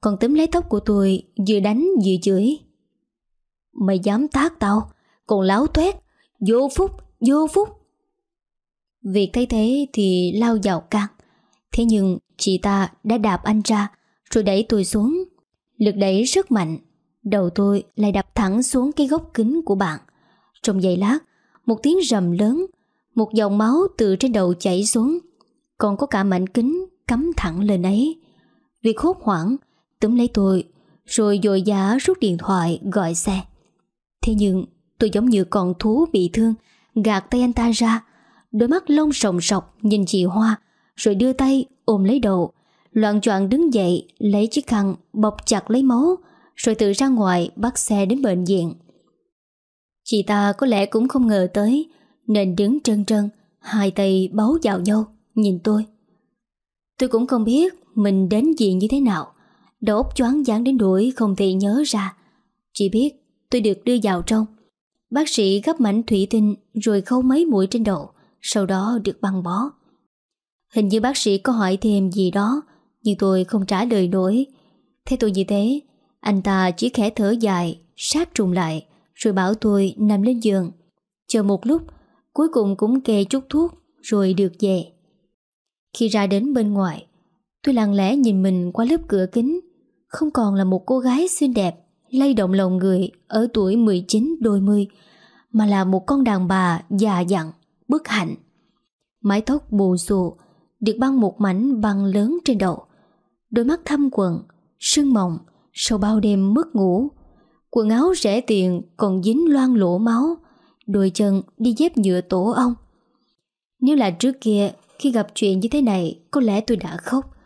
còn túm lấy tóc của tôi vừa đánh vừa chửi. Mày dám tác tao, còn láo tuét, vô phúc, vô phúc. Việc thấy thế thì lao vào can. Thế nhưng chị ta đã đạp anh ra, Rồi đẩy tôi xuống. Lực đẩy rất mạnh. Đầu tôi lại đập thẳng xuống cái góc kính của bạn. Trong giây lát, Một tiếng rầm lớn, Một dòng máu từ trên đầu chảy xuống. Còn có cả mảnh kính cắm thẳng lên ấy. Việc hốt hoảng, Túm lấy tôi, Rồi dội giá rút điện thoại gọi xe. Thế nhưng, tôi giống như con thú bị thương, Gạt tay anh ta ra. Đôi mắt lông sòng sọc nhìn chị Hoa rồi đưa tay ôm lấy đầu. Loạn choạng đứng dậy, Lấy chiếc khăn, bọc chặt lấy máu, Rồi tự ra ngoài bắt xe đến bệnh viện. Chị ta có lẽ cũng không ngờ tới, Nên đứng trân trân Hai tay bấu vào nhau, Nhìn tôi. Tôi cũng không biết mình đến diện như thế nào, Đầu óc choáng váng đến đuổi Không thể nhớ ra. Chỉ biết tôi được đưa vào trong. Bác sĩ gấp mảnh thủy tinh Rồi khâu mấy mũi trên đầu, Sau đó được băng bó. Hình như bác sĩ có hỏi thêm gì đó, Nhưng tôi không trả lời nổi. Thế tôi như thế, Anh ta chỉ khẽ thở dài, Sát trùng lại, Rồi bảo tôi nằm lên giường. Chờ một lúc, Cuối cùng cũng kê chút thuốc, Rồi được về. Khi ra đến bên ngoài, Tôi lặng lẽ nhìn mình qua lớp cửa kính. Không còn là một cô gái xinh đẹp, lay động lòng người Ở tuổi 19 đôi mươi, Mà là một con đàn bà già dặn, Bất hạnh. Mái tóc bù xù được băng một mảnh băng lớn trên đầu. Đôi mắt thâm quần, sưng mộng, sau bao đêm mất ngủ. Quần áo rẻ tiền còn dính loang lỗ máu, đôi chân đi dép nhựa tổ ong. Nếu là trước kia Khi gặp chuyện như thế này Có lẽ tôi đã khóc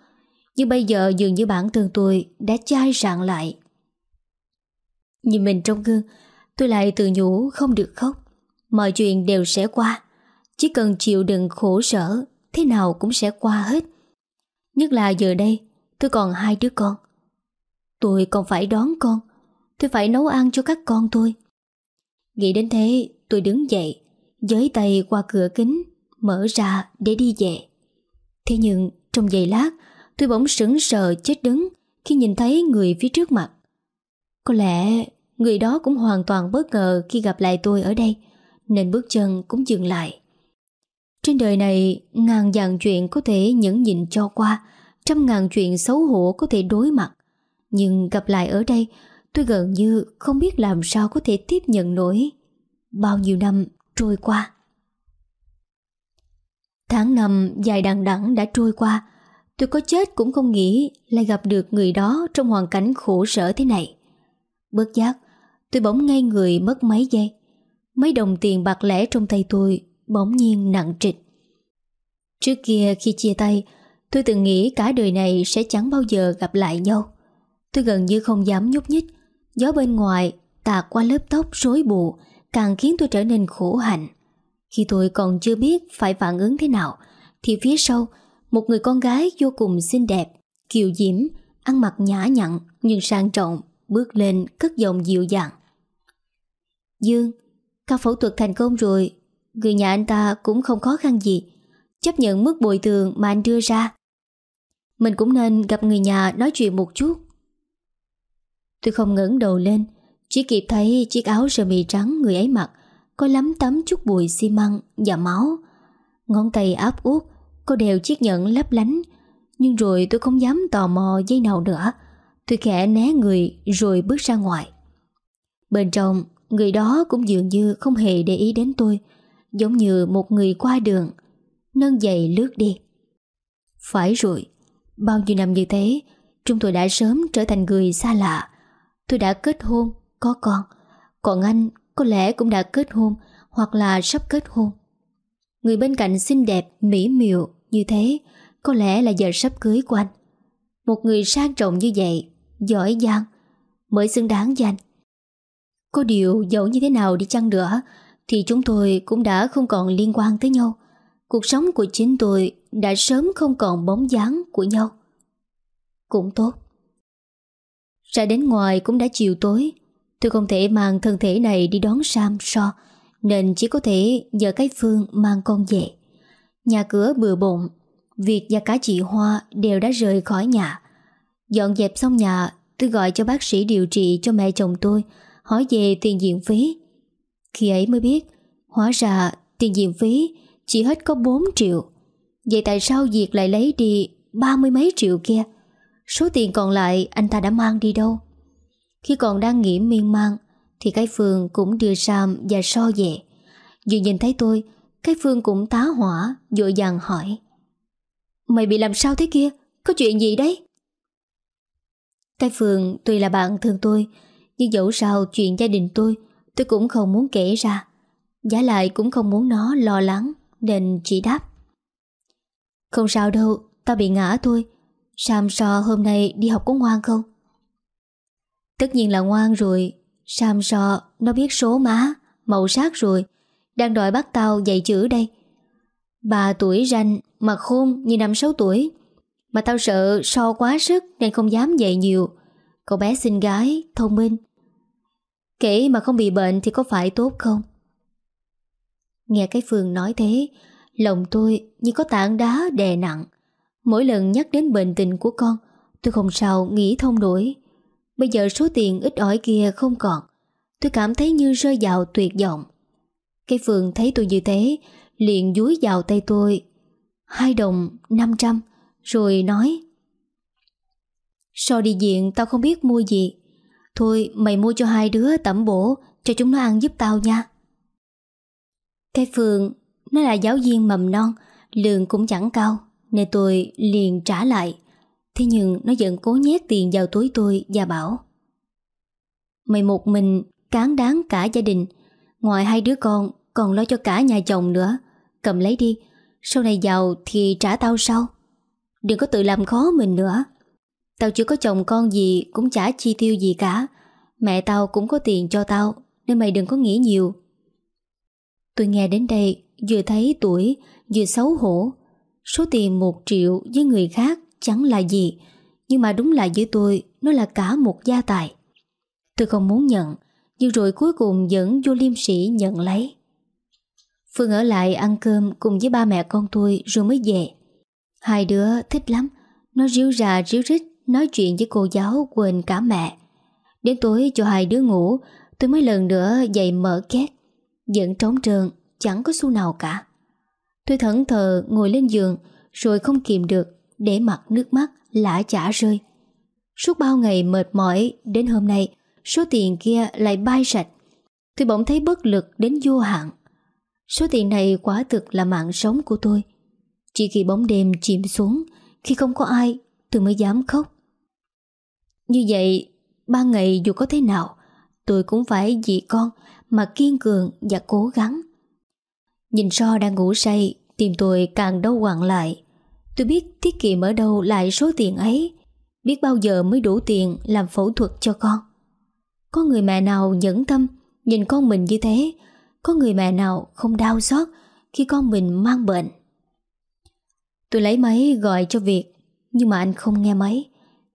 Nhưng bây giờ dường như bản thân tôi Đã chai rạn lại Nhìn mình trong gương Tôi lại tự nhủ không được khóc Mọi chuyện đều sẽ qua Chỉ cần chịu đựng khổ sở Thế nào cũng sẽ qua hết. Nhất là giờ đây, Tôi còn hai đứa con. Tôi còn phải đón con. Tôi phải nấu ăn cho các con tôi Nghĩ đến thế, tôi đứng dậy Giới tay qua cửa kính, Mở ra để đi về. Thế nhưng, trong giây lát, Tôi bỗng sững sờ chết đứng Khi nhìn thấy người phía trước mặt. Có lẽ người đó cũng hoàn toàn bất ngờ Khi gặp lại tôi ở đây, Nên bước chân cũng dừng lại. Trên đời này, Ngàn dàn chuyện có thể nhẫn nhịn cho qua, Trăm ngàn chuyện xấu hổ có thể đối mặt. Nhưng gặp lại ở đây, Tôi gần như không biết làm sao có thể tiếp nhận nổi. Bao nhiêu năm trôi qua? Tháng năm dài đằng đẵng đã trôi qua. Tôi có chết cũng không nghĩ Lại gặp được người đó trong hoàn cảnh khổ sở thế này. Bất giác, Tôi bỗng ngay người mất mấy giây. Mấy đồng tiền bạc lẻ trong tay tôi Bỗng nhiên nặng trịch. Trước kia khi chia tay, Tôi từng nghĩ cả đời này sẽ chẳng bao giờ gặp lại nhau. Tôi gần như không dám nhúc nhích, Gió bên ngoài tạt qua lớp tóc rối bù, Càng khiến tôi trở nên khổ hạnh. Khi tôi còn chưa biết phải phản ứng thế nào, Thì phía sau, Một người con gái vô cùng xinh đẹp, Kiều diễm, Ăn mặc nhã nhặn nhưng sang trọng, Bước lên cất giọng dịu dàng. Dương, Ca phẫu thuật thành công rồi Người nhà anh ta cũng không khó khăn gì, Chấp nhận mức bồi thường mà anh đưa ra. Mình cũng nên gặp người nhà nói chuyện một chút. Tôi không ngẩng đầu lên, Chỉ kịp thấy chiếc áo sơ mi trắng người ấy mặc Có lắm tấm chút bụi xi măng và máu. Ngón tay áp út Có đeo chiếc nhẫn lấp lánh, Nhưng rồi tôi không dám tò mò dây nào nữa. Tôi khẽ né người Rồi bước ra ngoài. Bên trong, Người đó cũng dường như không hề để ý đến tôi. Giống như một người qua đường. Nâng giày lướt đi. Phải rồi Bao nhiêu năm như thế Chúng tôi đã sớm trở thành người xa lạ. Tôi đã kết hôn, có con. Còn anh có lẽ cũng đã kết hôn Hoặc là sắp kết hôn. Người bên cạnh xinh đẹp, mỹ miều Như thế Có lẽ là giờ sắp cưới của anh. Một người sang trọng như vậy Giỏi giang Mới xứng đáng danh Có điều dẫu như thế nào đi chăng nữa thì chúng tôi cũng đã không còn liên quan tới nhau. Cuộc sống của chính tôi Đã sớm không còn bóng dáng của nhau. Cũng tốt. Ra đến ngoài cũng đã chiều tối. Tôi không thể mang thân thể này đi đón Sam so Nên chỉ có thể nhờ cái Phương mang con về. Nhà cửa bừa bộn Việt và cả chị Hoa đều đã rời khỏi nhà. Dọn dẹp xong nhà, Tôi gọi cho bác sĩ điều trị cho mẹ chồng tôi, Hỏi về tiền viện phí. Khi ấy mới biết, Hóa ra tiền diện phí Chỉ hết có 4 triệu. Vậy tại sao Diệt lại lấy đi Ba mươi mấy triệu kia? Số tiền còn lại anh ta đã mang đi đâu? Khi còn đang nghĩ miên man, Thì cái Phương cũng đưa Sam và so về. Vừa nhìn thấy tôi, Cái Phương cũng tá hỏa Dội dàng hỏi. Mày bị làm sao thế kia? Có chuyện gì đấy? Cái Phương tuy là bạn thương tôi, Nhưng dẫu sao chuyện gia đình tôi Tôi cũng không muốn kể ra. Giá lại cũng không muốn nó lo lắng Nên chỉ đáp. Không sao đâu Tao bị ngã thôi. Sam So hôm nay đi học có ngoan không? Tất nhiên là ngoan rồi. Sam So nó biết số má Màu sắc rồi. Đang đòi bắt tao dạy chữ đây. Bà tuổi ranh Mà khôn như năm sáu tuổi. Mà tao sợ so quá sức Nên không dám dạy nhiều. Cậu bé xinh gái, thông minh Kể mà không bị bệnh thì có phải tốt không? Nghe cái Phương nói thế, Lòng tôi như có tảng đá đè nặng. Mỗi lần nhắc đến bệnh tình của con, Tôi không sao nghĩ thông nổi. Bây giờ số tiền ít ỏi kia không còn, Tôi cảm thấy như rơi vào tuyệt vọng. Cái Phương thấy tôi như thế, Liền dúi vào tay tôi. Hai đồng năm trăm, Rồi nói, sau đi diện tao không biết mua gì Thôi, mày mua cho hai đứa tẩm bổ, Cho chúng nó ăn giúp tao nha. Cái Phương, Nó là giáo viên mầm non, Lương cũng chẳng cao, nên tôi liền trả lại. Thế nhưng nó vẫn cố nhét tiền vào túi tôi và bảo, Mày một mình cán đáng cả gia đình, Ngoài hai đứa con còn lo cho cả nhà chồng nữa. Cầm lấy đi, Sau này giàu thì trả tao sau. Đừng có tự làm khó mình nữa. Tao chưa có chồng con gì Cũng chả chi tiêu gì cả. Mẹ tao cũng có tiền cho tao Nên mày đừng có nghĩ nhiều. Tôi nghe đến đây Vừa thấy tuổi Vừa xấu hổ. Số tiền một triệu với người khác Chẳng là gì Nhưng mà đúng là với tôi Nó là cả một gia tài. Tôi không muốn nhận Nhưng rồi cuối cùng vẫn vô liêm sĩ nhận lấy. Phương ở lại ăn cơm cùng với ba mẹ con tôi rồi mới về. Hai đứa thích lắm, nó ríu ra ríu rít nói chuyện với cô giáo quên cả mẹ. Đến tối cho hai đứa ngủ, tôi mới lần nữa dậy mở két. Vẫn trống trơn, chẳng có xu nào cả. Tôi thẫn thờ ngồi lên giường rồi không kìm được để mặt nước mắt lã chả rơi. Suốt bao ngày mệt mỏi đến hôm nay số tiền kia lại bay sạch. Tôi bỗng thấy bất lực đến vô hạn. Số tiền này quả thực là mạng sống của tôi Chỉ khi bóng đêm chìm xuống Khi không có ai Tôi mới dám khóc như vậy, Ba ngày dù có thế nào, Tôi cũng phải vì con Mà kiên cường và cố gắng. Nhìn so đang ngủ say Tìm tôi càng đau quặn lại. Tôi biết tiết kiệm ở đâu lại số tiền ấy, Biết bao giờ mới đủ tiền Làm phẫu thuật cho con. Có người mẹ nào nhẫn tâm Nhìn con mình như thế? Có người mẹ nào không đau xót Khi con mình mang bệnh? Tôi lấy máy gọi cho Việt Nhưng mà anh không nghe máy.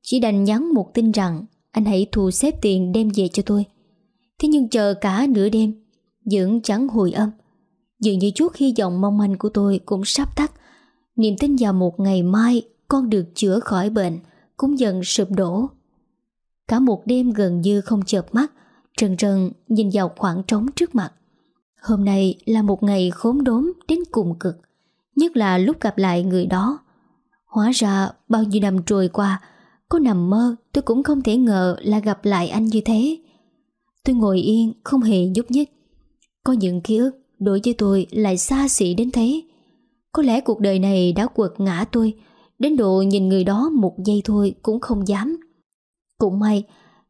Chỉ đành nhắn một tin rằng Anh hãy thu xếp tiền đem về cho tôi. Thế nhưng chờ cả nửa đêm Dưỡng chẳng hồi âm. Dường như chút hy vọng mong manh của tôi Cũng sắp tắt, Niềm tin vào một ngày mai Con được chữa khỏi bệnh Cũng dần sụp đổ. Cả một đêm gần như không chợp mắt, Trần trần nhìn vào khoảng trống trước mặt. Hôm nay là một ngày khốn đốn đến cùng cực, Nhất là lúc gặp lại người đó. Hóa ra bao nhiêu năm trôi qua có nằm mơ, tôi cũng không thể ngờ là gặp lại anh như thế. Tôi ngồi yên, không hề nhúc nhích. Có những ký ức đối với tôi lại xa xỉ đến thế. Có lẽ cuộc đời này đã quật ngã tôi, Đến độ nhìn người đó một giây thôi cũng không dám. Cũng may,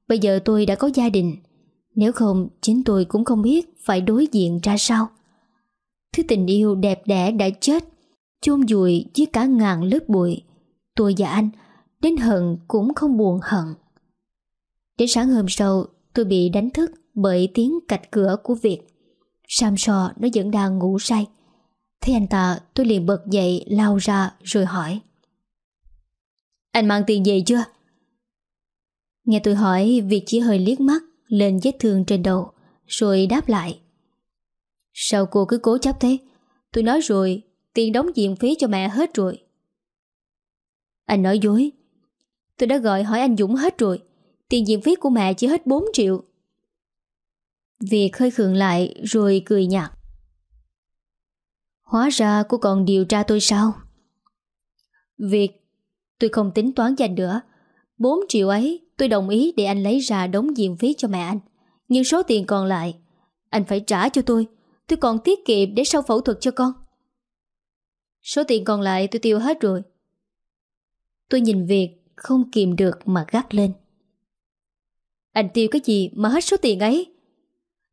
Bây giờ tôi đã có gia đình. Nếu không, chính tôi cũng không biết Phải đối diện ra sao. Thứ tình yêu đẹp đẽ đã chết, chôn vùi dưới cả ngàn lớp bụi. Tôi và anh Đến hận cũng không buồn hận. Đến sáng hôm sau, Tôi bị đánh thức bởi tiếng cạch cửa của Việt. Sam so nó vẫn đang ngủ say. Thấy anh ta, tôi liền bật dậy, lao ra rồi hỏi. Anh mang tiền về chưa? Nghe tôi hỏi, Việt chỉ hơi liếc mắt lên vết thương trên đầu, Rồi đáp lại. Sao cô cứ cố chấp thế? Tôi nói rồi, Tiền đóng viện phí cho mẹ hết rồi. Anh nói dối Tôi đã gọi hỏi anh Dũng hết rồi Tiền viện phí của mẹ chỉ hết 4 triệu Việt hơi khượng lại Rồi cười nhạt Hóa ra cô còn điều tra tôi sao Việt Tôi không tính toán dành nữa 4 triệu ấy tôi đồng ý để anh lấy ra đóng diện phí cho mẹ anh. Nhưng số tiền còn lại, anh phải trả cho tôi. Tôi còn tiết kiệm để sau phẫu thuật cho con. Số tiền còn lại tôi tiêu hết rồi. Tôi nhìn Việt không kìm được mà gắt lên. Anh tiêu cái gì mà hết số tiền ấy?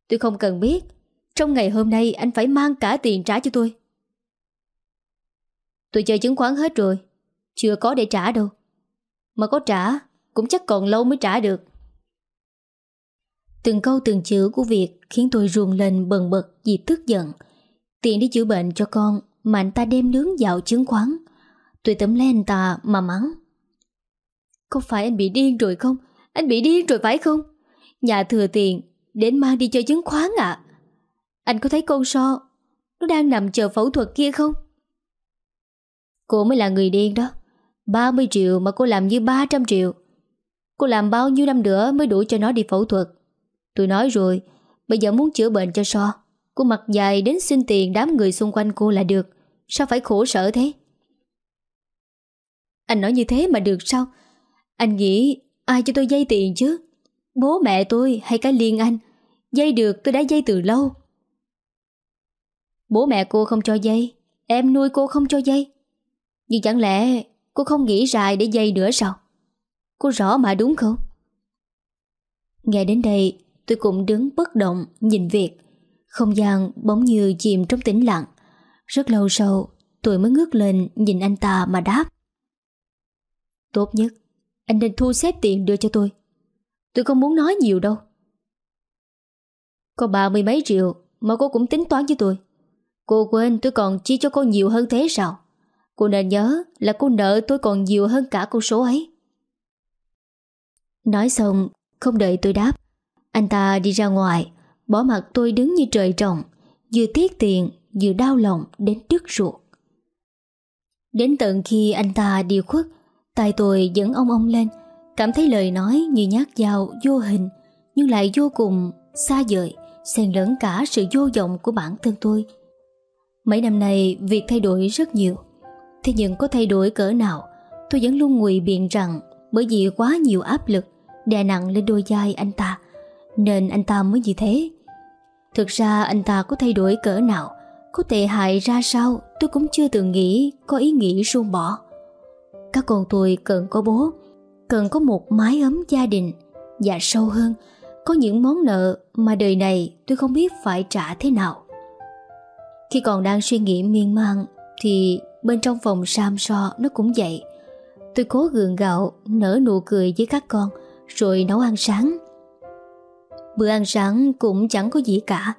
Tôi không cần biết. Trong ngày hôm nay anh phải mang cả tiền trả cho tôi. Tôi chơi chứng khoán hết rồi. Chưa có để trả đâu. Mà có trả, cũng chắc còn lâu mới trả được. Từng câu từng chữ của Việt khiến tôi ruồn lên bần bật vì tức giận. Tiền đi chữa bệnh cho con mà anh ta đem nướng dạo chứng khoán. Tôi tấm lên anh ta mà mắng. Có phải anh bị điên rồi không? Anh bị điên rồi phải không? Nhà thừa tiền, đến mang đi chơi chứng khoán ạ. Anh có thấy con so, nó đang nằm chờ phẫu thuật kia không? Cô mới là người điên đó. 30 triệu mà cô làm như 300 triệu. Cô làm bao nhiêu năm nữa mới đủ cho nó đi phẫu thuật Tôi nói rồi, Bây giờ muốn chữa bệnh cho So Cô mặc dài đến xin tiền đám người xung quanh cô là được Sao phải khổ sở thế Anh nói như thế mà được sao anh nghĩ ai cho tôi dây tiền chứ? Bố mẹ tôi hay cái liên anh? Dây được tôi đã dây từ lâu. Bố mẹ cô không cho dây, Em nuôi cô không cho dây. Nhưng chẳng lẽ cô không nghĩ dài để dây nữa sao? Cô rõ mà đúng không? Nghe đến đây, tôi cũng đứng bất động nhìn việc. Không gian bỗng như chìm trong tĩnh lặng. Rất lâu sau, Tôi mới ngước lên nhìn anh ta mà đáp. Tốt nhất anh nên thu xếp tiền đưa cho tôi. Tôi không muốn nói nhiều đâu. Có ba mươi mấy triệu Mà cô cũng tính toán với tôi. Cô quên tôi còn chi cho cô nhiều hơn thế sao? Cô nên nhớ là cô nợ tôi còn nhiều hơn cả con số ấy. Nói xong, Không đợi tôi đáp, Anh ta đi ra ngoài, Bỏ mặt tôi đứng như trời trồng, Vừa tiếc tiền, Vừa đau lòng đến đứt ruột. Đến tận khi anh ta đi khuất tay tôi vẫn ông ông lên, Cảm thấy lời nói như nhát dao, vô hình, Nhưng lại vô cùng xa vời, xen lẫn cả sự vô vọng của bản thân tôi. Mấy năm nay, việc thay đổi rất nhiều. Thế nhưng có thay đổi cỡ nào, Tôi vẫn luôn ngụy biện rằng Bởi vì quá nhiều áp lực, Đè nặng lên đôi vai anh ta, Nên anh ta mới như thế. Thực ra anh ta có thay đổi cỡ nào, Có tệ hại ra sao, Tôi cũng chưa từng nghĩ Có ý nghĩ ruông bỏ. Các con tôi cần có bố, Cần có một mái ấm gia đình Và sâu hơn, Có những món nợ mà đời này tôi không biết phải trả thế nào. Khi còn đang suy nghĩ miên man, Thì bên trong phòng sam so nó cũng vậy. Tôi cố gượng gạo, Nở nụ cười với các con, Rồi nấu ăn sáng. Bữa ăn sáng cũng chẳng có gì cả,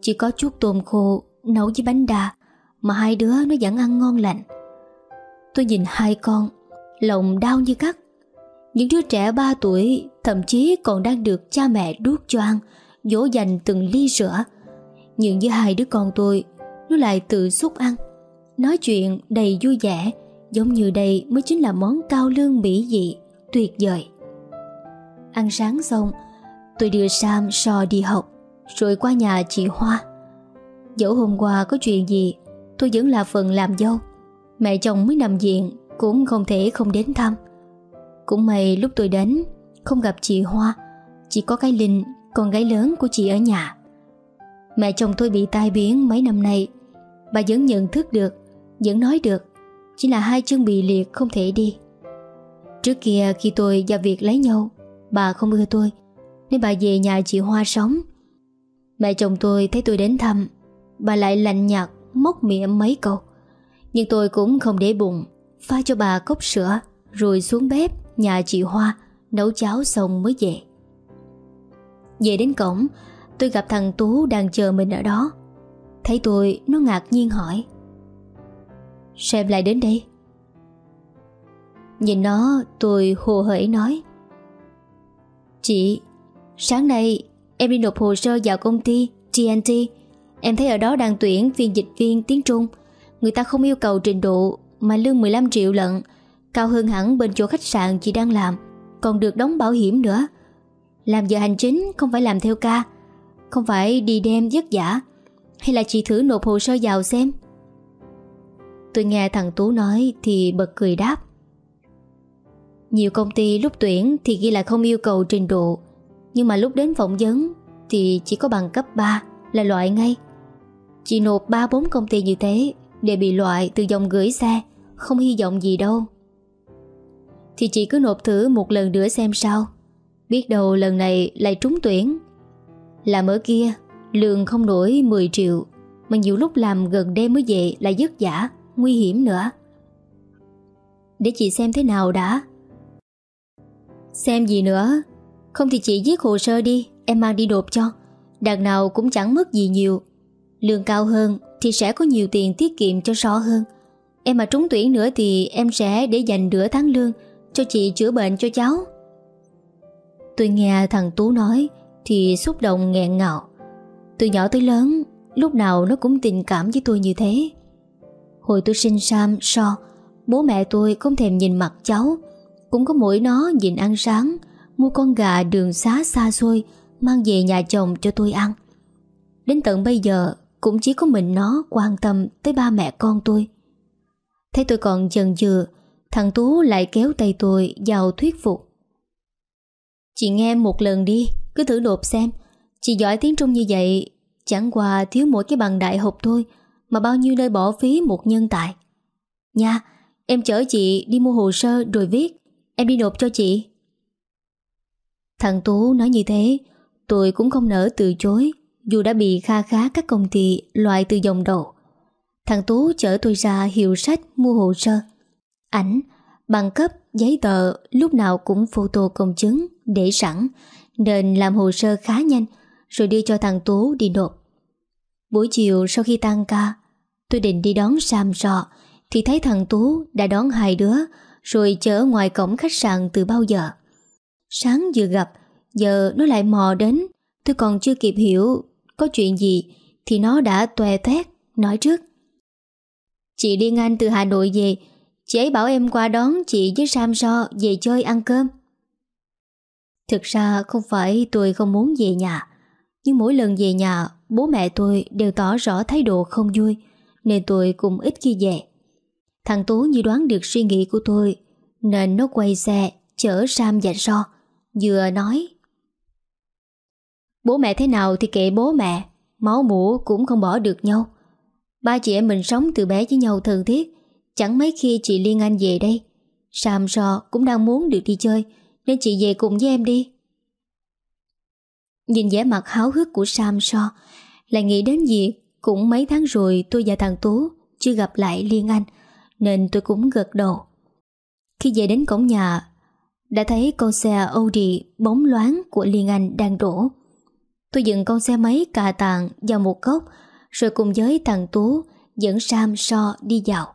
Chỉ có chút tôm khô Nấu với bánh đa, Mà hai đứa nó vẫn ăn ngon lành. Tôi nhìn hai con, Lòng đau như cắt Những đứa trẻ 3 tuổi, Thậm chí còn đang được cha mẹ đút cho ăn Dỗ dành từng ly sữa Nhưng với hai đứa con tôi, Nó lại tự xúc ăn. Nói chuyện đầy vui vẻ, Giống như đây mới chính là món cao lương mỹ dị Tuyệt vời. Ăn sáng xong, Tôi đưa Sam so đi học, Rồi qua nhà chị Hoa. Dẫu hôm qua có chuyện gì, Tôi vẫn là phần làm dâu. Mẹ chồng mới nằm viện, Cũng không thể không đến thăm. Cũng may lúc tôi đến, Không gặp chị Hoa, Chỉ có cái Linh, Con gái lớn của chị ở nhà. Mẹ chồng tôi bị tai biến mấy năm nay, Bà vẫn nhận thức được, Vẫn nói được, Chỉ là hai chân bị liệt không thể đi. Trước kia khi tôi và việc lấy nhau, Bà không ưa tôi, Nên bà về nhà chị Hoa sống. Mẹ chồng tôi thấy tôi đến thăm, Bà lại lạnh nhạt Móc miệng mấy câu. Nhưng tôi cũng không để bụng, Pha cho bà cốc sữa, Rồi xuống bếp, nhà chị Hoa, Nấu cháo xong mới về. Về đến cổng, Tôi gặp thằng Tú đang chờ mình ở đó. Thấy tôi, nó ngạc nhiên hỏi. Sao em lại đến đây? Nhìn nó, tôi hồ hởi nói. Chị, Sáng nay em đi nộp hồ sơ vào công ty TNT Em thấy ở đó đang tuyển viên dịch viên tiếng Trung. Người ta không yêu cầu trình độ Mà lương 15 triệu lận, Cao hơn hẳn bên chỗ khách sạn chị đang làm, Còn được đóng bảo hiểm nữa. Làm giờ hành chính không phải làm theo ca, Không phải đi đêm giấc giả Hay là chị thử nộp hồ sơ vào xem. Tôi nghe thằng Tú nói Thì bật cười đáp. Nhiều công ty lúc tuyển Thì ghi là không yêu cầu trình độ, Nhưng mà lúc đến phỏng vấn Thì chỉ có bằng cấp 3 Là loại ngay. Chị nộp 3-4 công ty như thế để bị loại từ dòng gửi xe Không hy vọng gì đâu. Thì chị cứ nộp thử một lần nữa xem sao. Biết đâu lần này lại trúng tuyển. Làm ở kia Lương không nổi 10 triệu Mà nhiều lúc làm gần đêm mới về Là dứt giả, nguy hiểm nữa. Để chị xem thế nào đã. Xem gì nữa Không thì chị viết hồ sơ đi Em mang đi nộp cho Đằng nào cũng chẳng mất gì nhiều. Lương cao hơn thì sẽ có nhiều tiền tiết kiệm cho rõ hơn. Em mà trúng tuyển nữa thì em sẽ để dành nửa tháng lương Cho chị chữa bệnh cho cháu. Tôi nghe thằng Tú nói Thì xúc động nghẹn ngào. Từ nhỏ tới lớn, Lúc nào nó cũng tình cảm với tôi như thế. Hồi tôi sinh Sam so, Bố mẹ tôi không thèm nhìn mặt cháu, Cũng có mỗi nó nhìn ăn sáng, Mua con gà đường xá xa xôi Mang về nhà chồng cho tôi ăn. Đến tận bây giờ cũng chỉ có mình nó quan tâm tới ba mẹ con tôi. Thấy tôi còn chần chừ, thằng Tú lại kéo tay tôi vào thuyết phục. Chị nghe một lần đi, cứ thử nộp xem. Chị giỏi tiếng Trung như vậy, chẳng qua thiếu mỗi cái bằng đại học thôi, mà bao nhiêu nơi bỏ phí một nhân tài. Nha, em chở chị đi mua hồ sơ rồi viết, em đi nộp cho chị. Thằng Tú nói như thế, tôi cũng không nỡ từ chối dù đã bị kha khá các công ty loại từ dòng đầu. Thằng Tú chở tôi ra hiệu sách mua hồ sơ. Ảnh, bằng cấp, giấy tờ lúc nào cũng photo công chứng để sẵn nên làm hồ sơ khá nhanh rồi đưa cho thằng Tú đi nộp. Buổi chiều sau khi tan ca tôi định đi đón Sam sọ thì thấy thằng Tú đã đón hai đứa rồi chở ngoài cổng khách sạn từ bao giờ. Sáng vừa gặp giờ nó lại mò đến tôi còn chưa kịp hiểu có chuyện gì thì nó đã tòe tét nói trước. Chị đi ngang từ Hà Nội về Chị ấy bảo em qua đón chị với Sam So về chơi ăn cơm. Thực ra không phải tôi không muốn về nhà, nhưng mỗi lần về nhà, bố mẹ tôi đều tỏ rõ thái độ không vui, nên tôi cũng ít khi về. Thằng Tú như đoán được suy nghĩ của tôi, nên nó quay xe, chở Sam và So, vừa nói. Bố mẹ thế nào thì kệ bố mẹ, máu mũ cũng không bỏ được nhau. Ba chị em mình sống từ bé với nhau thân thiết, Chẳng mấy khi chị Liên Anh về đây. Sam So cũng đang muốn được đi chơi Nên chị về cùng với em đi. Nhìn vẻ mặt háo hức của Sam So Lại nghĩ đến việc Cũng mấy tháng rồi tôi và thằng Tú Chưa gặp lại Liên Anh Nên tôi cũng gật đầu. Khi về đến cổng nhà Đã thấy con xe Audi bóng loáng của Liên Anh đang đổ. Tôi dừng con xe máy cà tàng vào một góc, Rồi cùng với thằng Tú Dẫn Sam, So đi dạo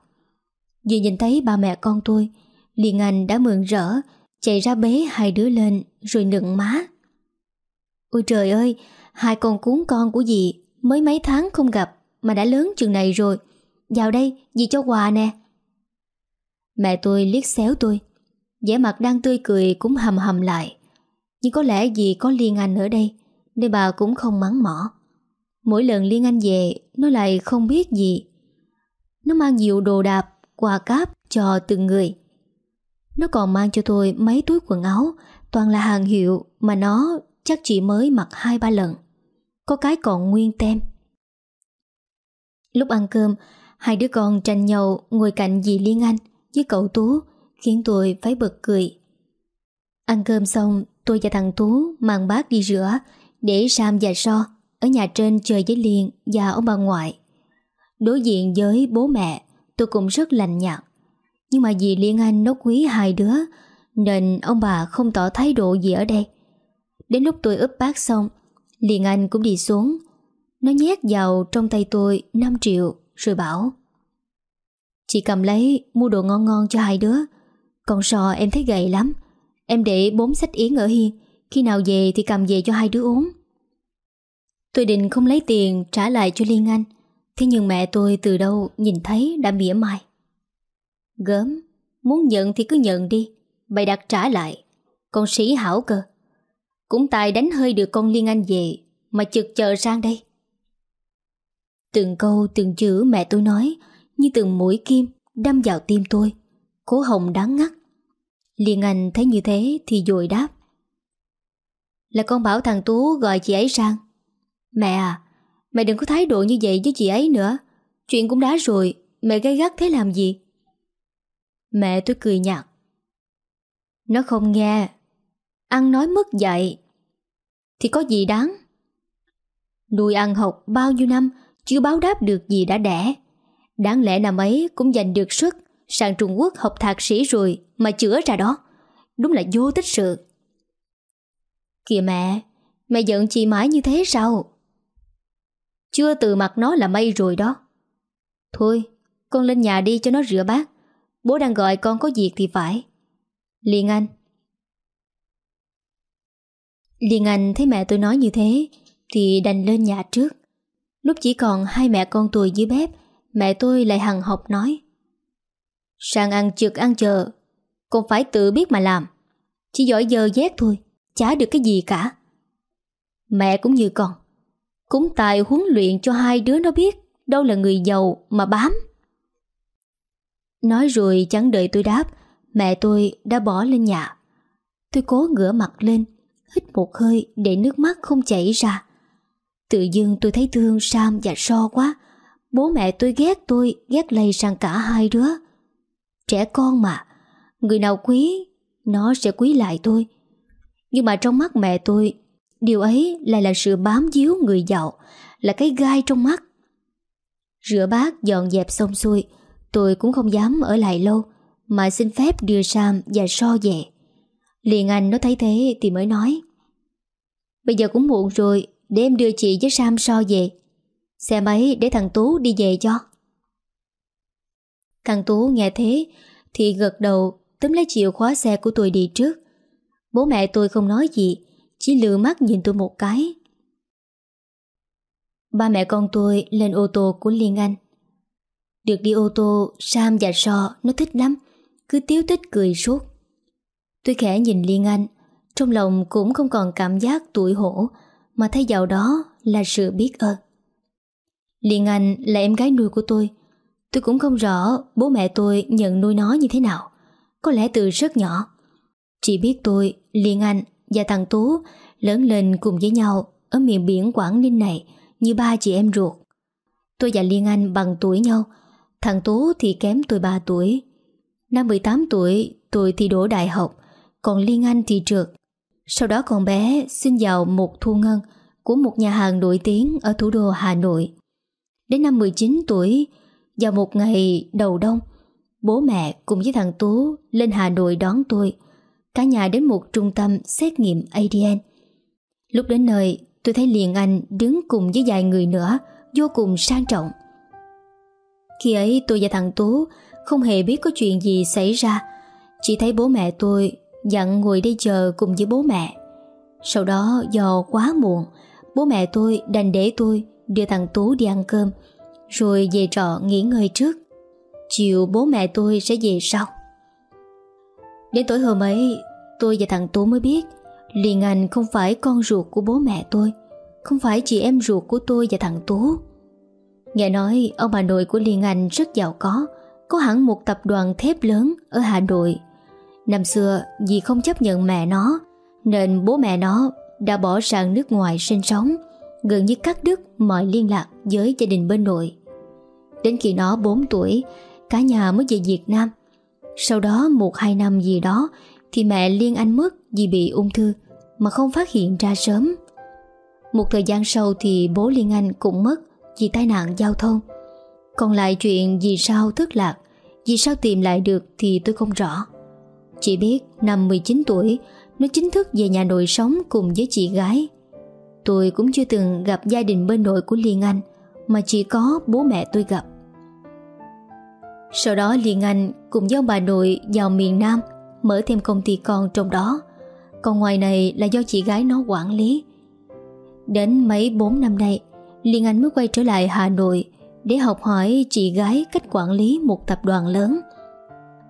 Vừa nhìn thấy ba mẹ con tôi, Liên Anh đã mừng rỡ, Chạy ra bế hai đứa lên Rồi nựng má. Ôi trời ơi, Hai con cuốn con của dì Mới mấy tháng không gặp Mà đã lớn chừng này rồi. Vào đây, dì cho quà nè. Mẹ tôi liếc xéo tôi, vẻ mặt đang tươi cười cũng hầm hầm lại. Nhưng có lẽ dì có Liên Anh ở đây nên bà cũng không mắng mỏ Mỗi lần Liên Anh về Nó lại không biết gì Nó mang nhiều đồ đạp quà cáp cho từng người. Nó còn mang cho tôi mấy túi quần áo, toàn là hàng hiệu mà nó chắc chỉ mới mặc hai ba lần. Có cái còn nguyên tem. Lúc ăn cơm, hai đứa con tranh nhau ngồi cạnh dì Liên Anh với cậu Tú khiến tôi phải bật cười. Ăn cơm xong, tôi và thằng Tú mang bát đi rửa để Sam và So ở nhà trên chơi với Liên và ông bà ngoại. Đối diện với bố mẹ, tôi cũng rất lạnh nhạt. Nhưng mà vì Liên Anh nó quý hai đứa nên ông bà không tỏ thái độ gì ở đây. Đến lúc tôi ướp bát xong, Liên Anh cũng đi xuống. Nó nhét vào trong tay tôi 5 triệu rồi bảo Chị cầm lấy mua đồ ngon ngon cho hai đứa. Còn sò em thấy gầy lắm. Em để bốn sách yến ở hiên. Khi nào về thì cầm về cho hai đứa uống. Tôi định không lấy tiền trả lại cho Liên Anh. Thế nhưng mẹ tôi từ đâu nhìn thấy đã mỉa mai. Gớm, muốn nhận thì cứ nhận đi, bày đặt trả lại. Con sĩ hảo cơ. Cũng tài đánh hơi được con Liên Anh về mà chực chờ sang đây. Từng câu từng chữ mẹ tôi nói như từng mũi kim đâm vào tim tôi. Cố hồng đáng ngắt. Liên Anh thấy như thế thì dội đáp. Là con bảo thằng Tú gọi chị ấy sang. Mẹ à, Mẹ đừng có thái độ như vậy với chị ấy nữa. Chuyện cũng đã rồi Mẹ gay gắt thế làm gì? Mẹ tôi cười nhạt. Nó không nghe. Ăn nói mất dạy. Thì có gì đáng? Nuôi ăn học bao nhiêu năm Chưa báo đáp được gì đã đẻ. Đáng lẽ năm ấy cũng giành được sức Sang Trung Quốc học thạc sĩ rồi Mà chữa ra đó. Đúng là vô tích sự. Kìa mẹ Mẹ giận chị mãi như thế sao? Chưa từ mặt nó là mây rồi đó. Thôi, Con lên nhà đi cho nó rửa bát. Bố đang gọi con có việc thì phải. Liên Anh. Liên Anh thấy mẹ tôi nói như thế Thì đành lên nhà trước. Lúc chỉ còn hai mẹ con tôi dưới bếp, Mẹ tôi lại hằng học nói. Sang ăn trực ăn chờ, Con phải tự biết mà làm. Chỉ giỏi giờ dét thôi. Chả được cái gì cả Mẹ cũng như con cũng tài huấn luyện cho hai đứa nó biết đâu là người giàu mà bám. Nói rồi chẳng đợi tôi đáp, mẹ tôi đã bỏ lên nhà. Tôi cố ngửa mặt lên, hít một hơi để nước mắt không chảy ra. Tự dưng tôi thấy thương Sam và So quá. Bố mẹ tôi ghét tôi, ghét lây sang cả hai đứa. Trẻ con mà, người nào quý, nó sẽ quý lại tôi. Nhưng mà trong mắt mẹ tôi, Điều ấy lại là sự bám díu người giàu, Là cái gai trong mắt. Rửa bát, dọn dẹp xong xuôi, Tôi cũng không dám ở lại lâu, Mà xin phép đưa Sam và So về. Liền Anh nó thấy thế thì mới nói, Bây giờ cũng muộn rồi, Để em đưa chị với Sam So về. Xe máy để thằng Tú đi về cho. Thằng Tú nghe thế Thì gật đầu, Túm lấy chìa khóa xe của tôi đi trước. Bố mẹ tôi không nói gì, Chỉ lừa mắt nhìn tôi một cái. Ba mẹ con tôi lên ô tô của Liên Anh. Được đi ô tô, Sam và So nó thích lắm, Cứ tiếu tích cười suốt. Tôi khẽ nhìn Liên Anh, Trong lòng cũng không còn cảm giác tuổi hổ, Mà thay vào đó là sự biết ơn. Liên Anh là em gái nuôi của tôi. Tôi cũng không rõ bố mẹ tôi nhận nuôi nó như thế nào. Có lẽ từ rất nhỏ chỉ biết tôi, Liên Anh và thằng Tú lớn lên cùng với nhau ở miền biển Quảng Ninh này như ba chị em ruột. Tôi và Liên Anh bằng tuổi nhau, thằng Tú thì kém tôi 3 tuổi. Năm 18 tuổi tôi thi đỗ đại học, còn Liên Anh thì trượt. Sau đó con bé xin vào một thu ngân của một nhà hàng nổi tiếng ở thủ đô Hà Nội. Đến năm 19 tuổi, vào một ngày đầu đông, bố mẹ cùng với thằng Tú lên Hà Nội đón tôi. Cả nhà đến một trung tâm xét nghiệm ADN. Lúc đến nơi, tôi thấy liền anh đứng cùng với vài người nữa, vô cùng sang trọng. Khi ấy tôi và thằng Tú không hề biết có chuyện gì xảy ra, chỉ thấy bố mẹ tôi dặn ngồi đây chờ cùng với bố mẹ. Sau đó do quá muộn, bố mẹ tôi đành để tôi đưa thằng Tú đi ăn cơm, rồi về trọ nghỉ ngơi trước. Chiều bố mẹ tôi sẽ về sau. Đến tối hôm ấy, tôi và thằng Tú mới biết Liên Anh không phải con ruột của bố mẹ tôi, không phải chị em ruột của tôi và thằng Tú. Nghe nói ông bà nội của Liên Anh rất giàu có, có hẳn một tập đoàn thép lớn ở Hà Nội. Năm xưa vì không chấp nhận mẹ nó, nên bố mẹ nó đã bỏ sang nước ngoài sinh sống, gần như cắt đứt mọi liên lạc với gia đình bên nội. Đến khi nó 4 tuổi, cả nhà mới về Việt Nam. Sau đó một hai năm gì đó thì mẹ Liên Anh mất vì bị ung thư mà không phát hiện ra sớm. Một thời gian sau thì bố Liên Anh cũng mất vì tai nạn giao thông. Còn lại chuyện vì sao thất lạc, vì sao tìm lại được thì tôi không rõ. Chỉ biết năm 19 tuổi, nó chính thức về nhà nội sống cùng với chị gái. Tôi cũng chưa từng gặp gia đình bên nội của Liên Anh, mà chỉ có bố mẹ tôi gặp. Sau đó Liên Anh cùng với ông bà nội vào miền Nam mở thêm công ty con trong đó. Còn ngoài này là do chị gái nó quản lý. Đến mấy 4 năm nay, Liên Anh mới quay trở lại Hà Nội để học hỏi chị gái cách quản lý một tập đoàn lớn.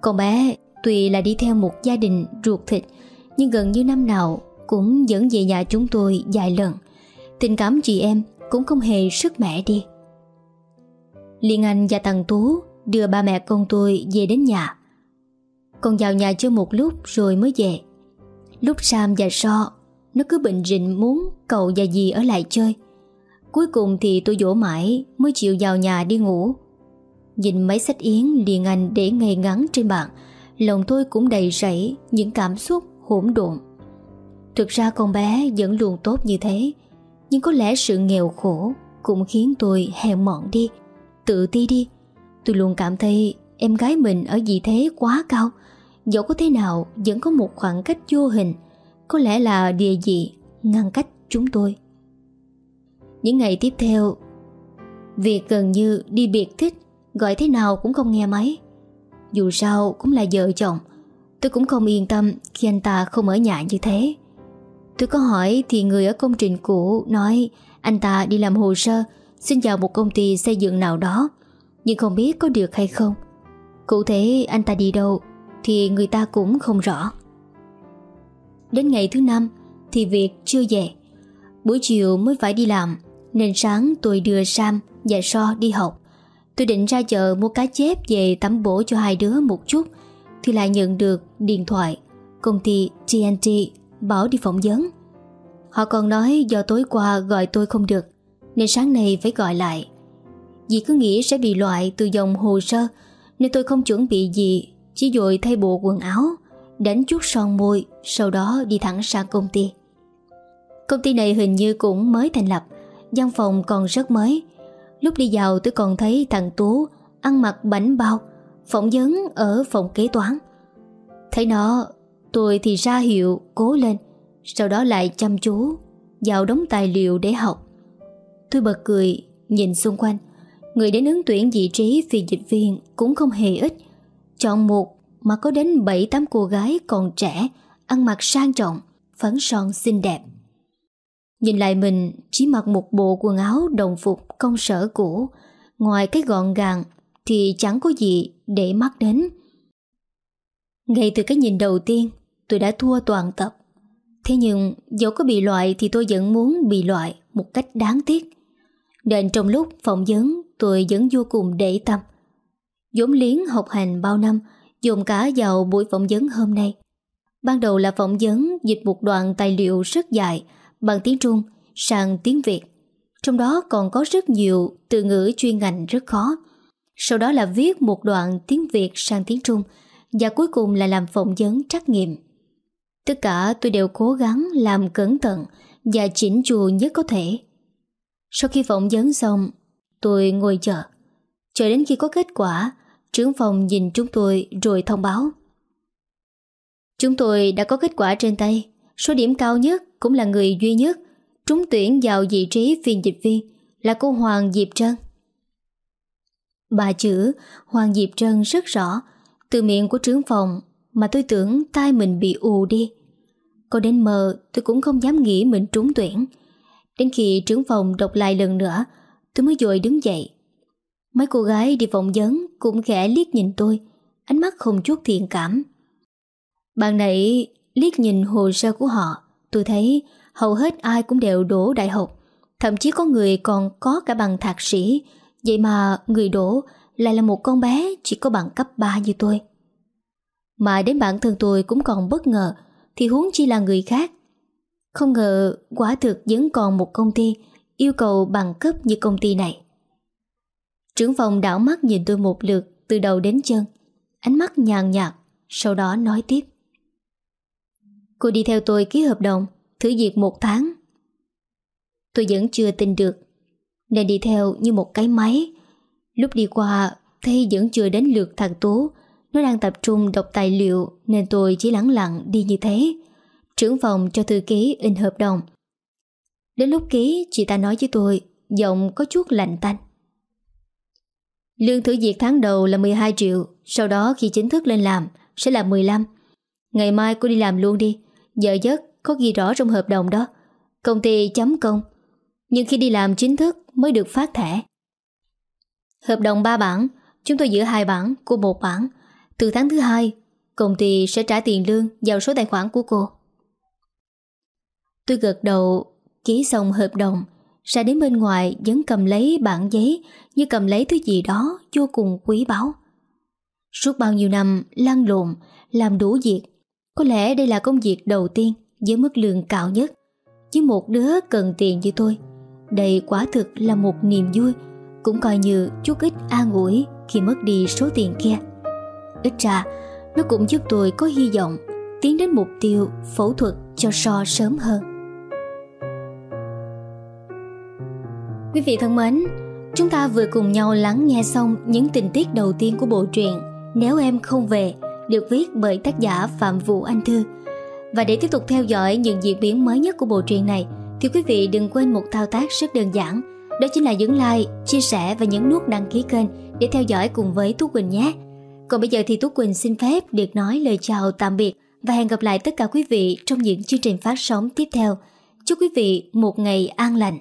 Con bé tuy là đi theo một gia đình ruột thịt nhưng gần như năm nào cũng dẫn về nhà chúng tôi vài lần. Tình cảm chị em cũng không hề sức mẻ đi. Liên Anh và thằng Tú đưa ba mẹ con tôi về đến nhà. Con vào nhà chưa một lúc rồi mới về. Lúc Sam và So, Nó cứ bệnh rịnh muốn cậu và dì ở lại chơi Cuối cùng thì tôi dỗ mãi Mới chịu vào nhà đi ngủ Nhìn mấy sách yến liền anh để ngay ngắn trên bàn, Lòng tôi cũng đầy rẫy Những cảm xúc hỗn độn Thực ra con bé vẫn luôn tốt như thế, Nhưng có lẽ sự nghèo khổ Cũng khiến tôi hèn mọn đi, Tự ti đi Tôi luôn cảm thấy em gái mình ở vị thế quá cao. Dẫu có thế nào, vẫn có một khoảng cách vô hình. Có lẽ là địa vị ngăn cách chúng tôi. Những ngày tiếp theo, Việc gần như đi biệt thích, Gọi thế nào cũng không nghe máy. Dù sao cũng là vợ chồng, Tôi cũng không yên tâm khi anh ta không ở nhà như thế. Tôi có hỏi thì người ở công trình cũ nói, anh ta đi làm hồ sơ, xin vào một công ty xây dựng nào đó nhưng không biết có được hay không. Cụ thể anh ta đi đâu thì người ta cũng không rõ. Đến ngày thứ năm thì việc chưa về. Buổi chiều mới phải đi làm, nên sáng tôi đưa Sam và So đi học. Tôi định ra chợ mua cá chép về tắm bổ cho hai đứa một chút, thì lại nhận được điện thoại công ty TNT bảo đi phỏng vấn. Họ còn nói do tối qua gọi tôi không được, nên sáng nay phải gọi lại. Vì cứ nghĩ sẽ bị loại từ dòng hồ sơ, nên tôi không chuẩn bị gì, chỉ dội thay bộ quần áo, Đánh chút son môi, Sau đó đi thẳng sang công ty. Công ty này hình như cũng mới thành lập, Văn phòng còn rất mới. Lúc đi vào tôi còn thấy thằng Tú Ăn mặc bánh bao, Phỏng vấn ở phòng kế toán. Thấy nó, Tôi thì ra hiệu cố lên, Sau đó lại chăm chú Vào đống tài liệu để học. Tôi bật cười, Nhìn xung quanh. Người đến ứng tuyển vị trí phiên dịch viên Cũng không hề ít. Chọn một mà có đến 7-8 cô gái còn trẻ, Ăn mặc sang trọng, Phấn son xinh đẹp. Nhìn lại mình, chỉ mặc một bộ quần áo đồng phục công sở cũ. Ngoài cái gọn gàng Thì chẳng có gì để mắt đến. Ngay từ cái nhìn đầu tiên, Tôi đã thua toàn tập. Thế nhưng, dẫu có bị loại Thì tôi vẫn muốn bị loại Một cách đáng tiếc. Nên trong lúc phỏng vấn Tôi vẫn vô cùng để tâm. Dũng liếng học hành bao năm Dùng cả vào buổi phỏng vấn hôm nay. Ban đầu là phỏng vấn Dịch một đoạn tài liệu rất dài, Bằng tiếng Trung sang tiếng Việt. Trong đó còn có rất nhiều Từ ngữ chuyên ngành rất khó. Sau đó là viết một đoạn tiếng Việt sang tiếng Trung Và cuối cùng là làm phỏng vấn trắc nghiệm. Tất cả tôi đều cố gắng làm cẩn thận Và chỉnh chu nhất có thể. Sau khi phỏng vấn xong Tôi ngồi chờ. Chờ đến khi có kết quả, Trưởng phòng nhìn chúng tôi rồi thông báo. Chúng tôi đã có kết quả trên tay. Số điểm cao nhất cũng là người duy nhất Trúng tuyển vào vị trí phiên dịch viên Là cô Hoàng Diệp Trân. Bà chữ Hoàng Diệp Trân rất rõ, Từ miệng của trưởng phòng Mà tôi tưởng tai mình bị ù đi. Có đến mờ, tôi cũng không dám nghĩ mình trúng tuyển. Đến khi trưởng phòng đọc lại lần nữa Tôi mới dội đứng dậy. Mấy cô gái đi phỏng vấn Cũng khẽ liếc nhìn tôi, Ánh mắt không chút thiện cảm. Bạn nãy liếc nhìn hồ sơ của họ, Tôi thấy hầu hết ai cũng đều đổ đại học, Thậm chí có người còn có cả bằng thạc sĩ. Vậy mà người đổ lại là một con bé chỉ có bằng cấp 3 như tôi. Mà đến bản thân tôi cũng còn bất ngờ, Thì huống chi là người khác. Không ngờ quả thực vẫn còn một công ty Yêu cầu bằng cấp như công ty này. Trưởng phòng đảo mắt nhìn tôi một lượt Từ đầu đến chân, Ánh mắt nhàn nhạt, Sau đó nói tiếp. Cô đi theo tôi ký hợp đồng, Thử việc một tháng. Tôi vẫn chưa tin được, Nên đi theo như một cái máy. Lúc đi qua, Thấy vẫn chưa đến lượt thằng Tú Nó đang tập trung đọc tài liệu, Nên tôi chỉ lắng lặng đi như thế. Trưởng phòng cho thư ký in hợp đồng. Đến lúc ký Chị ta nói với tôi Giọng có chút lạnh tanh. Lương thử việc tháng đầu là 12 triệu Sau đó khi chính thức lên làm Sẽ là 15 Ngày mai cô đi làm luôn đi Giờ giấc có ghi rõ trong hợp đồng đó Công ty chấm công. Nhưng khi đi làm chính thức mới được phát thẻ. Hợp đồng 3 bản Chúng tôi giữ hai bản, cô một bản Từ tháng thứ hai Công ty sẽ trả tiền lương vào số tài khoản của cô. Tôi gật đầu Ký xong hợp đồng, Ra đến bên ngoài vẫn cầm lấy bản giấy Như cầm lấy thứ gì đó Vô cùng quý báu. Suốt bao nhiêu năm lăn lộn, Làm đủ việc, Có lẽ đây là công việc đầu tiên Với mức lương cao nhất Với một đứa cần tiền như tôi. Đây quả thực là một niềm vui, Cũng coi như chút ít an ủi Khi mất đi số tiền kia. Ít ra, Nó cũng giúp tôi có hy vọng Tiến đến mục tiêu phẫu thuật cho so sớm hơn. Quý vị thân mến, chúng ta vừa cùng nhau lắng nghe xong những tình tiết đầu tiên của bộ truyện Nếu em không về được viết bởi tác giả Phạm Vũ Anh Thư. Và để tiếp tục theo dõi những diễn biến mới nhất của bộ truyện này thì quý vị đừng quên một thao tác rất đơn giản đó chính là nhấn like, chia sẻ và nhấn nút đăng ký kênh để theo dõi cùng với Tú Quỳnh nhé. Còn bây giờ thì Tú Quỳnh xin phép được nói lời chào tạm biệt và hẹn gặp lại tất cả quý vị trong những chương trình phát sóng tiếp theo. Chúc quý vị một ngày an lành.